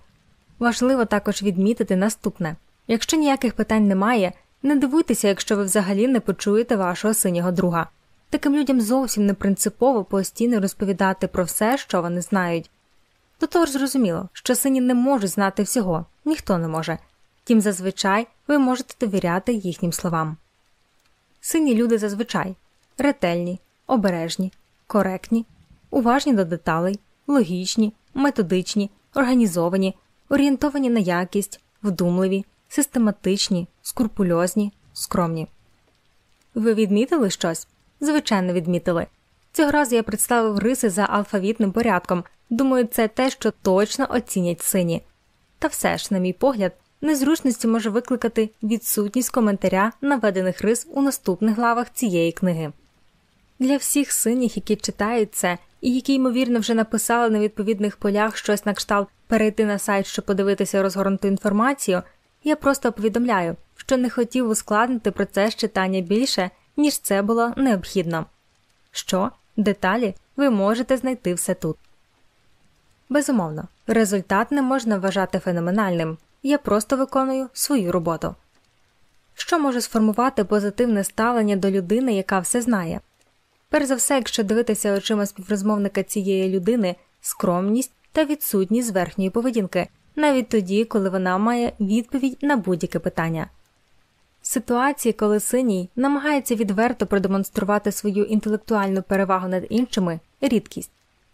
Важливо також відмітити наступне якщо ніяких питань немає, не дивуйтеся, якщо ви взагалі не почуєте вашого синього друга. Таким людям зовсім не принципово постійно розповідати про все, що вони знають. До того ж зрозуміло, що сині не можуть знати всього, ніхто не може, тім зазвичай ви можете довіряти їхнім словам. Сині люди зазвичай ретельні, обережні, коректні, уважні до деталей, логічні, методичні, організовані, орієнтовані на якість, вдумливі, систематичні, скрупульозні, скромні. Ви відмітили щось? Звичайно, відмітили. Цього разу я представив риси за алфавітним порядком. Думаю, це те, що точно оцінять сині. Та все ж, на мій погляд, незручності може викликати відсутність коментаря наведених рис у наступних главах цієї книги. Для всіх синіх, які читають це, і які, ймовірно, вже написали на відповідних полях щось на кшталт перейти на сайт, щоб подивитися розгорнуту інформацію, я просто повідомляю, що не хотів ускладнити процес читання більше, ніж це було необхідно. Що, деталі ви можете знайти все тут. Безумовно, результат не можна вважати феноменальним, я просто виконую свою роботу. Що може сформувати позитивне ставлення до людини, яка все знає? Перш за все, якщо дивитися очима співрозмовника цієї людини, скромність та відсутність верхньої поведінки, навіть тоді, коли вона має відповідь на будь-яке питання. Ситуації, коли синій намагається відверто продемонструвати свою інтелектуальну перевагу над іншими рідкість.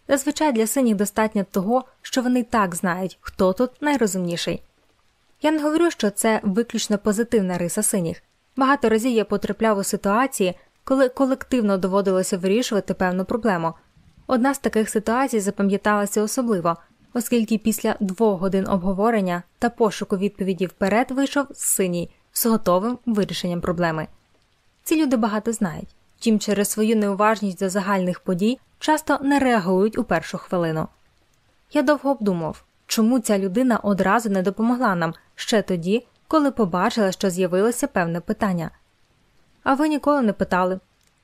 Зазвичай для синіх достатньо того, що вони так знають, хто тут найрозумніший. Я не говорю, що це виключно позитивна риса синіх. Багато разів я потрапляв у ситуації, коли колективно доводилося вирішувати певну проблему. Одна з таких ситуацій запам'яталася особливо, оскільки після двох годин обговорення та пошуку відповіді вперед вийшов синій з готовим вирішенням проблеми. Ці люди багато знають, втім через свою неуважність до загальних подій часто не реагують у першу хвилину. Я довго обдумав, чому ця людина одразу не допомогла нам ще тоді, коли побачила, що з'явилося певне питання. А ви ніколи не питали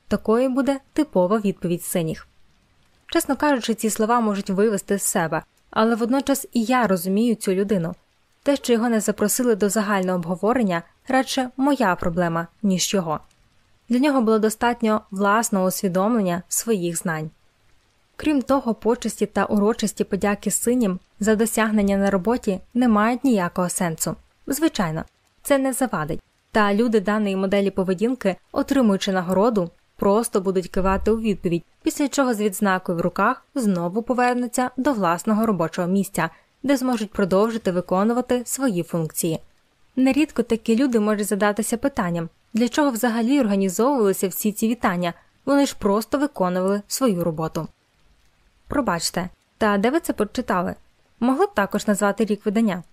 такою буде типова відповідь синіх. Чесно кажучи, ці слова можуть вивести з себе, але водночас і я розумію цю людину. Те, що його не запросили до загального обговорення, радше моя проблема, ніж його. Для нього було достатньо власного усвідомлення своїх знань. Крім того, почесті та урочисті подяки синім за досягнення на роботі не мають ніякого сенсу. Звичайно, це не завадить, та люди даної моделі поведінки, отримуючи нагороду, просто будуть кивати у відповідь, після чого з відзнакою в руках знову повернуться до власного робочого місця, де зможуть продовжити виконувати свої функції. Нерідко такі люди можуть задатися питанням, для чого взагалі організовувалися всі ці вітання, вони ж просто виконували свою роботу. Пробачте, та де ви це почитали? Могли б також назвати рік видання.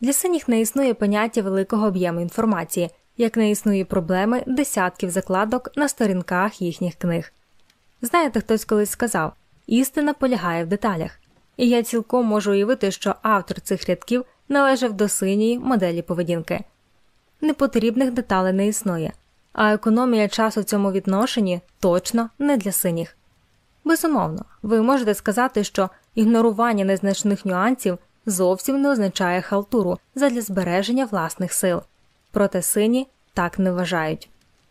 Для синіх не існує поняття великого об'єму інформації, як не існує проблеми десятків закладок на сторінках їхніх книг. Знаєте, хтось колись сказав істина полягає в деталях, і я цілком можу уявити, що автор цих рядків належав до синьої моделі поведінки. Непотрібних деталей не існує, а економія часу в цьому відношенні точно не для синіх. Безумовно, ви можете сказати, що ігнорування незначних нюансів зовсім не означає халтуру задля збереження власних сил, проте сині так не вважають.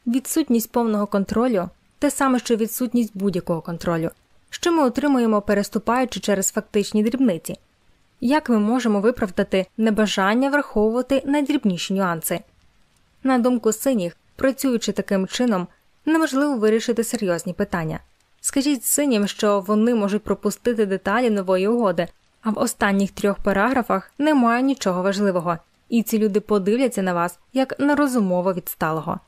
Відсутність повного контролю те саме, що відсутність будь-якого контролю, що ми отримуємо, переступаючи через фактичні дрібниці. Як ми можемо виправдати небажання враховувати найдрібніші нюанси? На думку синіх, працюючи таким чином, неможливо вирішити серйозні питання. Скажіть синім, що вони можуть пропустити деталі нової угоди, а в останніх трьох параграфах немає нічого важливого, і ці люди подивляться на вас як на розумово відсталого.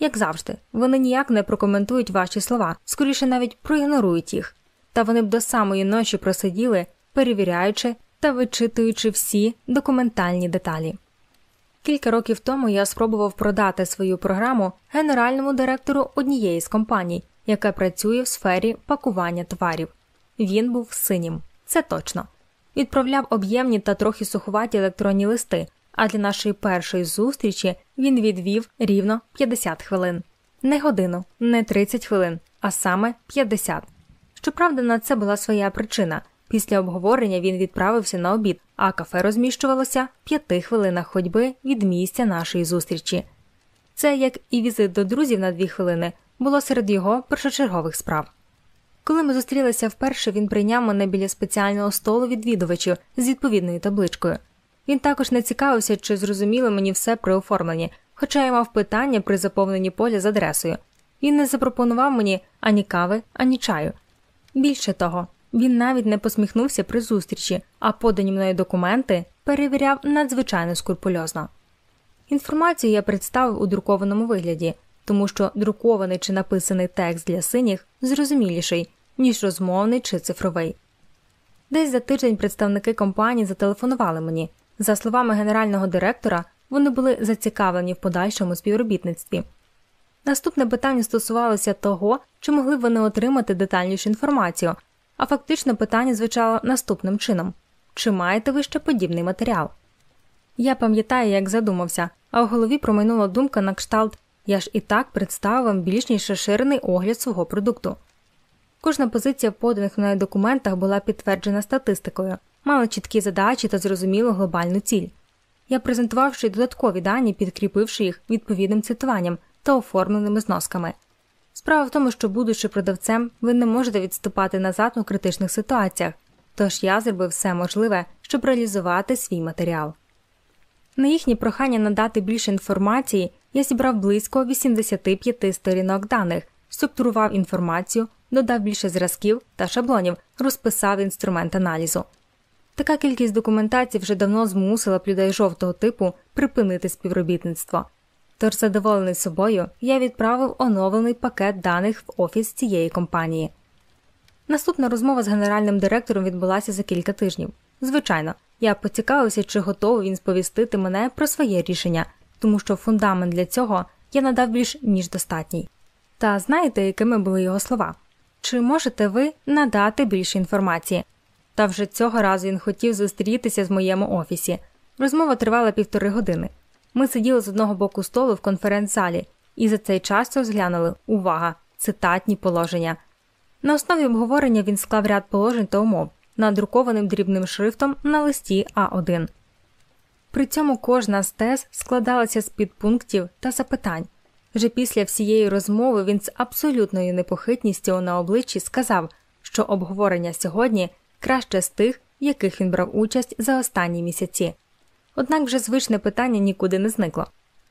Як завжди, вони ніяк не прокоментують ваші слова, скоріше навіть проігнорують їх, та вони б до самої ночі просиділи, перевіряючи та вичитуючи всі документальні деталі. Кілька років тому я спробував продати свою програму генеральному директору однієї з компаній, яка працює в сфері пакування товарів. Він був синім, це точно. Відправляв об'ємні та трохи сухуваті електронні листи, а для нашої першої зустрічі він відвів рівно 50 хвилин. Не годину, не 30 хвилин, а саме 50. Щоправда, на це була своя причина. Після обговорення він відправився на обід, а кафе розміщувалося в п'яти хвилинах ходьби від місця нашої зустрічі. Це, як і візит до друзів на дві хвилини, було серед його першочергових справ. Коли ми зустрілися вперше, він прийняв мене біля спеціального столу відвідувачів з відповідною табличкою. Він також не цікавився, чи зрозуміло мені все при оформленні, хоча я мав питання при заповненні поля з адресою. Він не запропонував мені ані кави, ані чаю. Більше того, він навіть не посміхнувся при зустрічі, а подані мною документи перевіряв надзвичайно скрупульозно. Інформацію я представив у друкованому вигляді, тому що друкований чи написаний текст для синіх зрозуміліший, ніж розмовний чи цифровий. Десь за тиждень представники компанії зателефонували мені. За словами генерального директора, вони були зацікавлені в подальшому співробітництві. Наступне питання стосувалося того, чи могли б вони отримати детальнішу інформацію, а фактично питання звучало наступним чином чи маєте ви ще подібний матеріал? Я пам'ятаю, як задумався, а в голові промайнула думка на кшталт я ж і так представив вам більш ніж розширений огляд свого продукту. Кожна позиція в поданих мною документах була підтверджена статистикою, мала чіткі задачі та зрозумілу глобальну ціль. Я презентував ще додаткові дані, підкріпивши їх відповідним цитуванням та оформленими зносками. Справа в тому, що, будучи продавцем, ви не можете відступати назад у критичних ситуаціях, тож я зробив все можливе, щоб реалізувати свій матеріал. На їхнє прохання надати більше інформації я зібрав близько 85 сторінок даних, структурував інформацію, додав більше зразків та шаблонів, розписав інструмент аналізу. Така кількість документації вже давно змусила б людей жовтого типу припинити співробітництво. Тож, задоволений собою, я відправив оновлений пакет даних в офіс цієї компанії. Наступна розмова з генеральним директором відбулася за кілька тижнів. Звичайно, я поцікавився, чи готовий він сповістити мене про своє рішення, тому що фундамент для цього я надав більш ніж достатній. Та знаєте, якими були його слова? Чи можете ви надати більше інформації? Та вже цього разу він хотів зустрітися з моєму офісі. Розмова тривала півтори години. Ми сиділи з одного боку столу в конференц-залі і за цей час розглянули увага, цитатні положення. На основі обговорення він склав ряд положень та умов, надрукованим дрібним шрифтом на листі А1. При цьому кожна з тез складалася з підпунктів та запитань. Вже після всієї розмови він з абсолютною непохитністю на обличчі сказав, що обговорення сьогодні краще з тих, в яких він брав участь за останні місяці. Однак вже звичне питання нікуди не зникло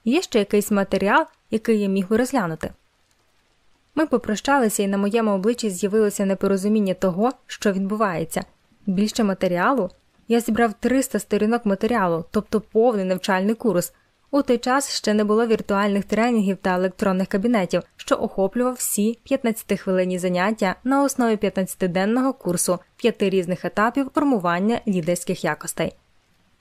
є ще якийсь матеріал, який я міг би розглянути. Ми попрощалися, і на моєму обличчі з'явилося непорозуміння того, що відбувається. Більше матеріалу я зібрав 300 сторінок матеріалу, тобто повний навчальний курс. У той час ще не було віртуальних тренінгів та електронних кабінетів, що охоплював всі 15-хвилинні заняття на основі 15-денного курсу п'яти різних етапів формування лідерських якостей.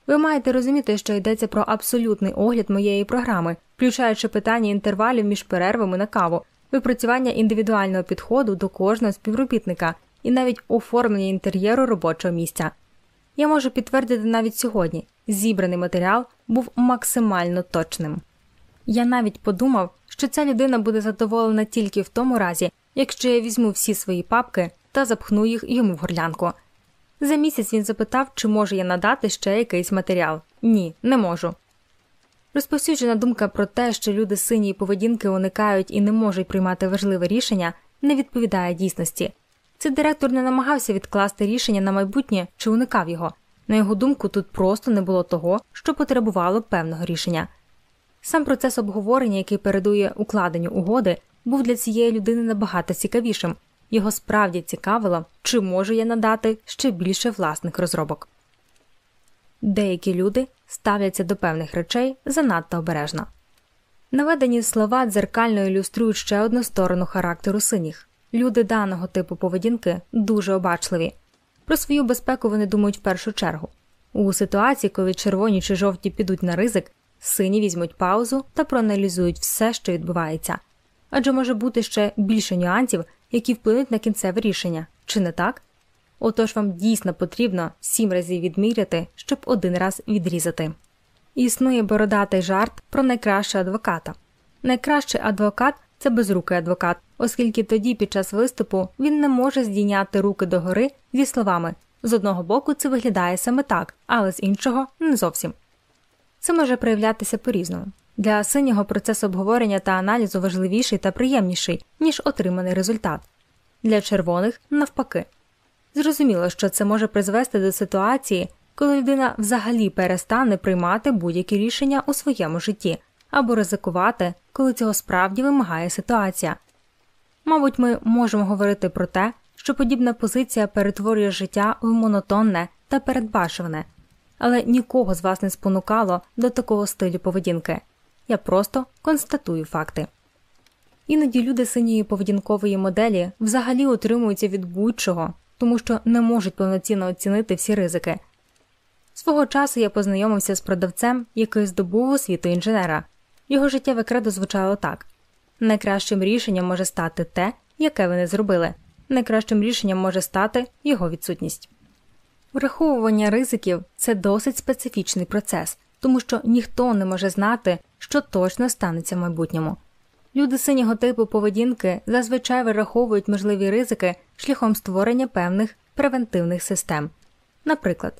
Ви маєте розуміти, що йдеться про абсолютний огляд моєї програми, включаючи питання інтервалів між перервами на каву, випрацювання індивідуального підходу до кожного співробітника і навіть оформлення інтер'єру робочого місця. Я можу підтвердити навіть сьогодні, зібраний матеріал був максимально точним. Я навіть подумав, що ця людина буде задоволена тільки в тому разі, якщо я візьму всі свої папки та запхну їх йому в горлянку. За місяць він запитав, чи можу я надати ще якийсь матеріал. Ні, не можу. Розповсюджена думка про те, що люди синьої поведінки уникають і не можуть приймати важливе рішення, не відповідає дійсності. Цей директор не намагався відкласти рішення на майбутнє чи уникав його. На його думку, тут просто не було того, що потребувало певного рішення. Сам процес обговорення, який передує укладенню угоди, був для цієї людини набагато цікавішим, його справді цікавило, чи можу я надати ще більше власних розробок. Деякі люди ставляться до певних речей занадто обережно. Наведені слова дзеркально ілюструють ще одну сторону характеру синіх. Люди даного типу поведінки дуже обачливі. Про свою безпеку вони думають в першу чергу. У ситуації, коли червоні чи жовті підуть на ризик, сині візьмуть паузу та проаналізують все, що відбувається. Адже може бути ще більше нюансів, які вплинуть на кінцеве рішення, чи не так? Отож вам дійсно потрібно сім разів відміряти, щоб один раз відрізати. Існує бородатий жарт про найкращого адвоката. Найкращий адвокат це безрукий адвокат, оскільки тоді під час виступу він не може здійняти руки догори зі словами з одного боку це виглядає саме так, але з іншого не зовсім. Це може проявлятися по різному. Для синього процес обговорення та аналізу важливіший та приємніший, ніж отриманий результат, для червоних навпаки. Зрозуміло, що це може призвести до ситуації, коли людина взагалі перестане приймати будь-які рішення у своєму житті або ризикувати, коли цього справді вимагає ситуація. Мабуть, ми можемо говорити про те, що подібна позиція перетворює життя в монотонне та передбачуване, але нікого з вас не спонукало до такого стилю поведінки. Я просто констатую факти. Іноді люди синьої поведінкової моделі взагалі утримуються від будь-чого, тому що не можуть повноцінно оцінити всі ризики. Свого часу я познайомився з продавцем, який здобув освіту інженера. Його життєве кредо звучало так найкращим рішенням може стати те, яке ви не зробили, найкращим рішенням може стати його відсутність. Враховування ризиків це досить специфічний процес, тому що ніхто не може знати, що точно станеться в майбутньому. Люди синього типу поведінки зазвичай вираховують можливі ризики шляхом створення певних превентивних систем. Наприклад,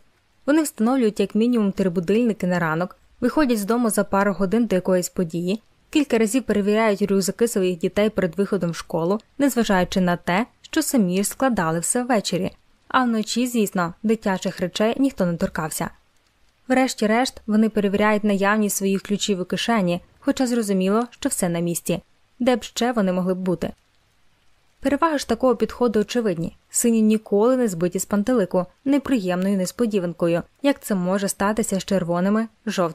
вони встановлюють як мінімум три будильники на ранок, виходять з дому за пару годин до якоїсь події, кілька разів перевіряють рюкзаки своїх дітей перед виходом в школу, незважаючи на те, що самі ж складали все ввечері, а вночі, звісно, дитячих речей ніхто не торкався. Врешті-решт, вони перевіряють наявність своїх ключів у кишені, хоча зрозуміло, що все на місці, де б ще вони могли б бути. Переваги ж такого підходу очевидні сині ніколи не збиті з пантелику неприємною несподіванкою, як це може статися з червоними, жовтими.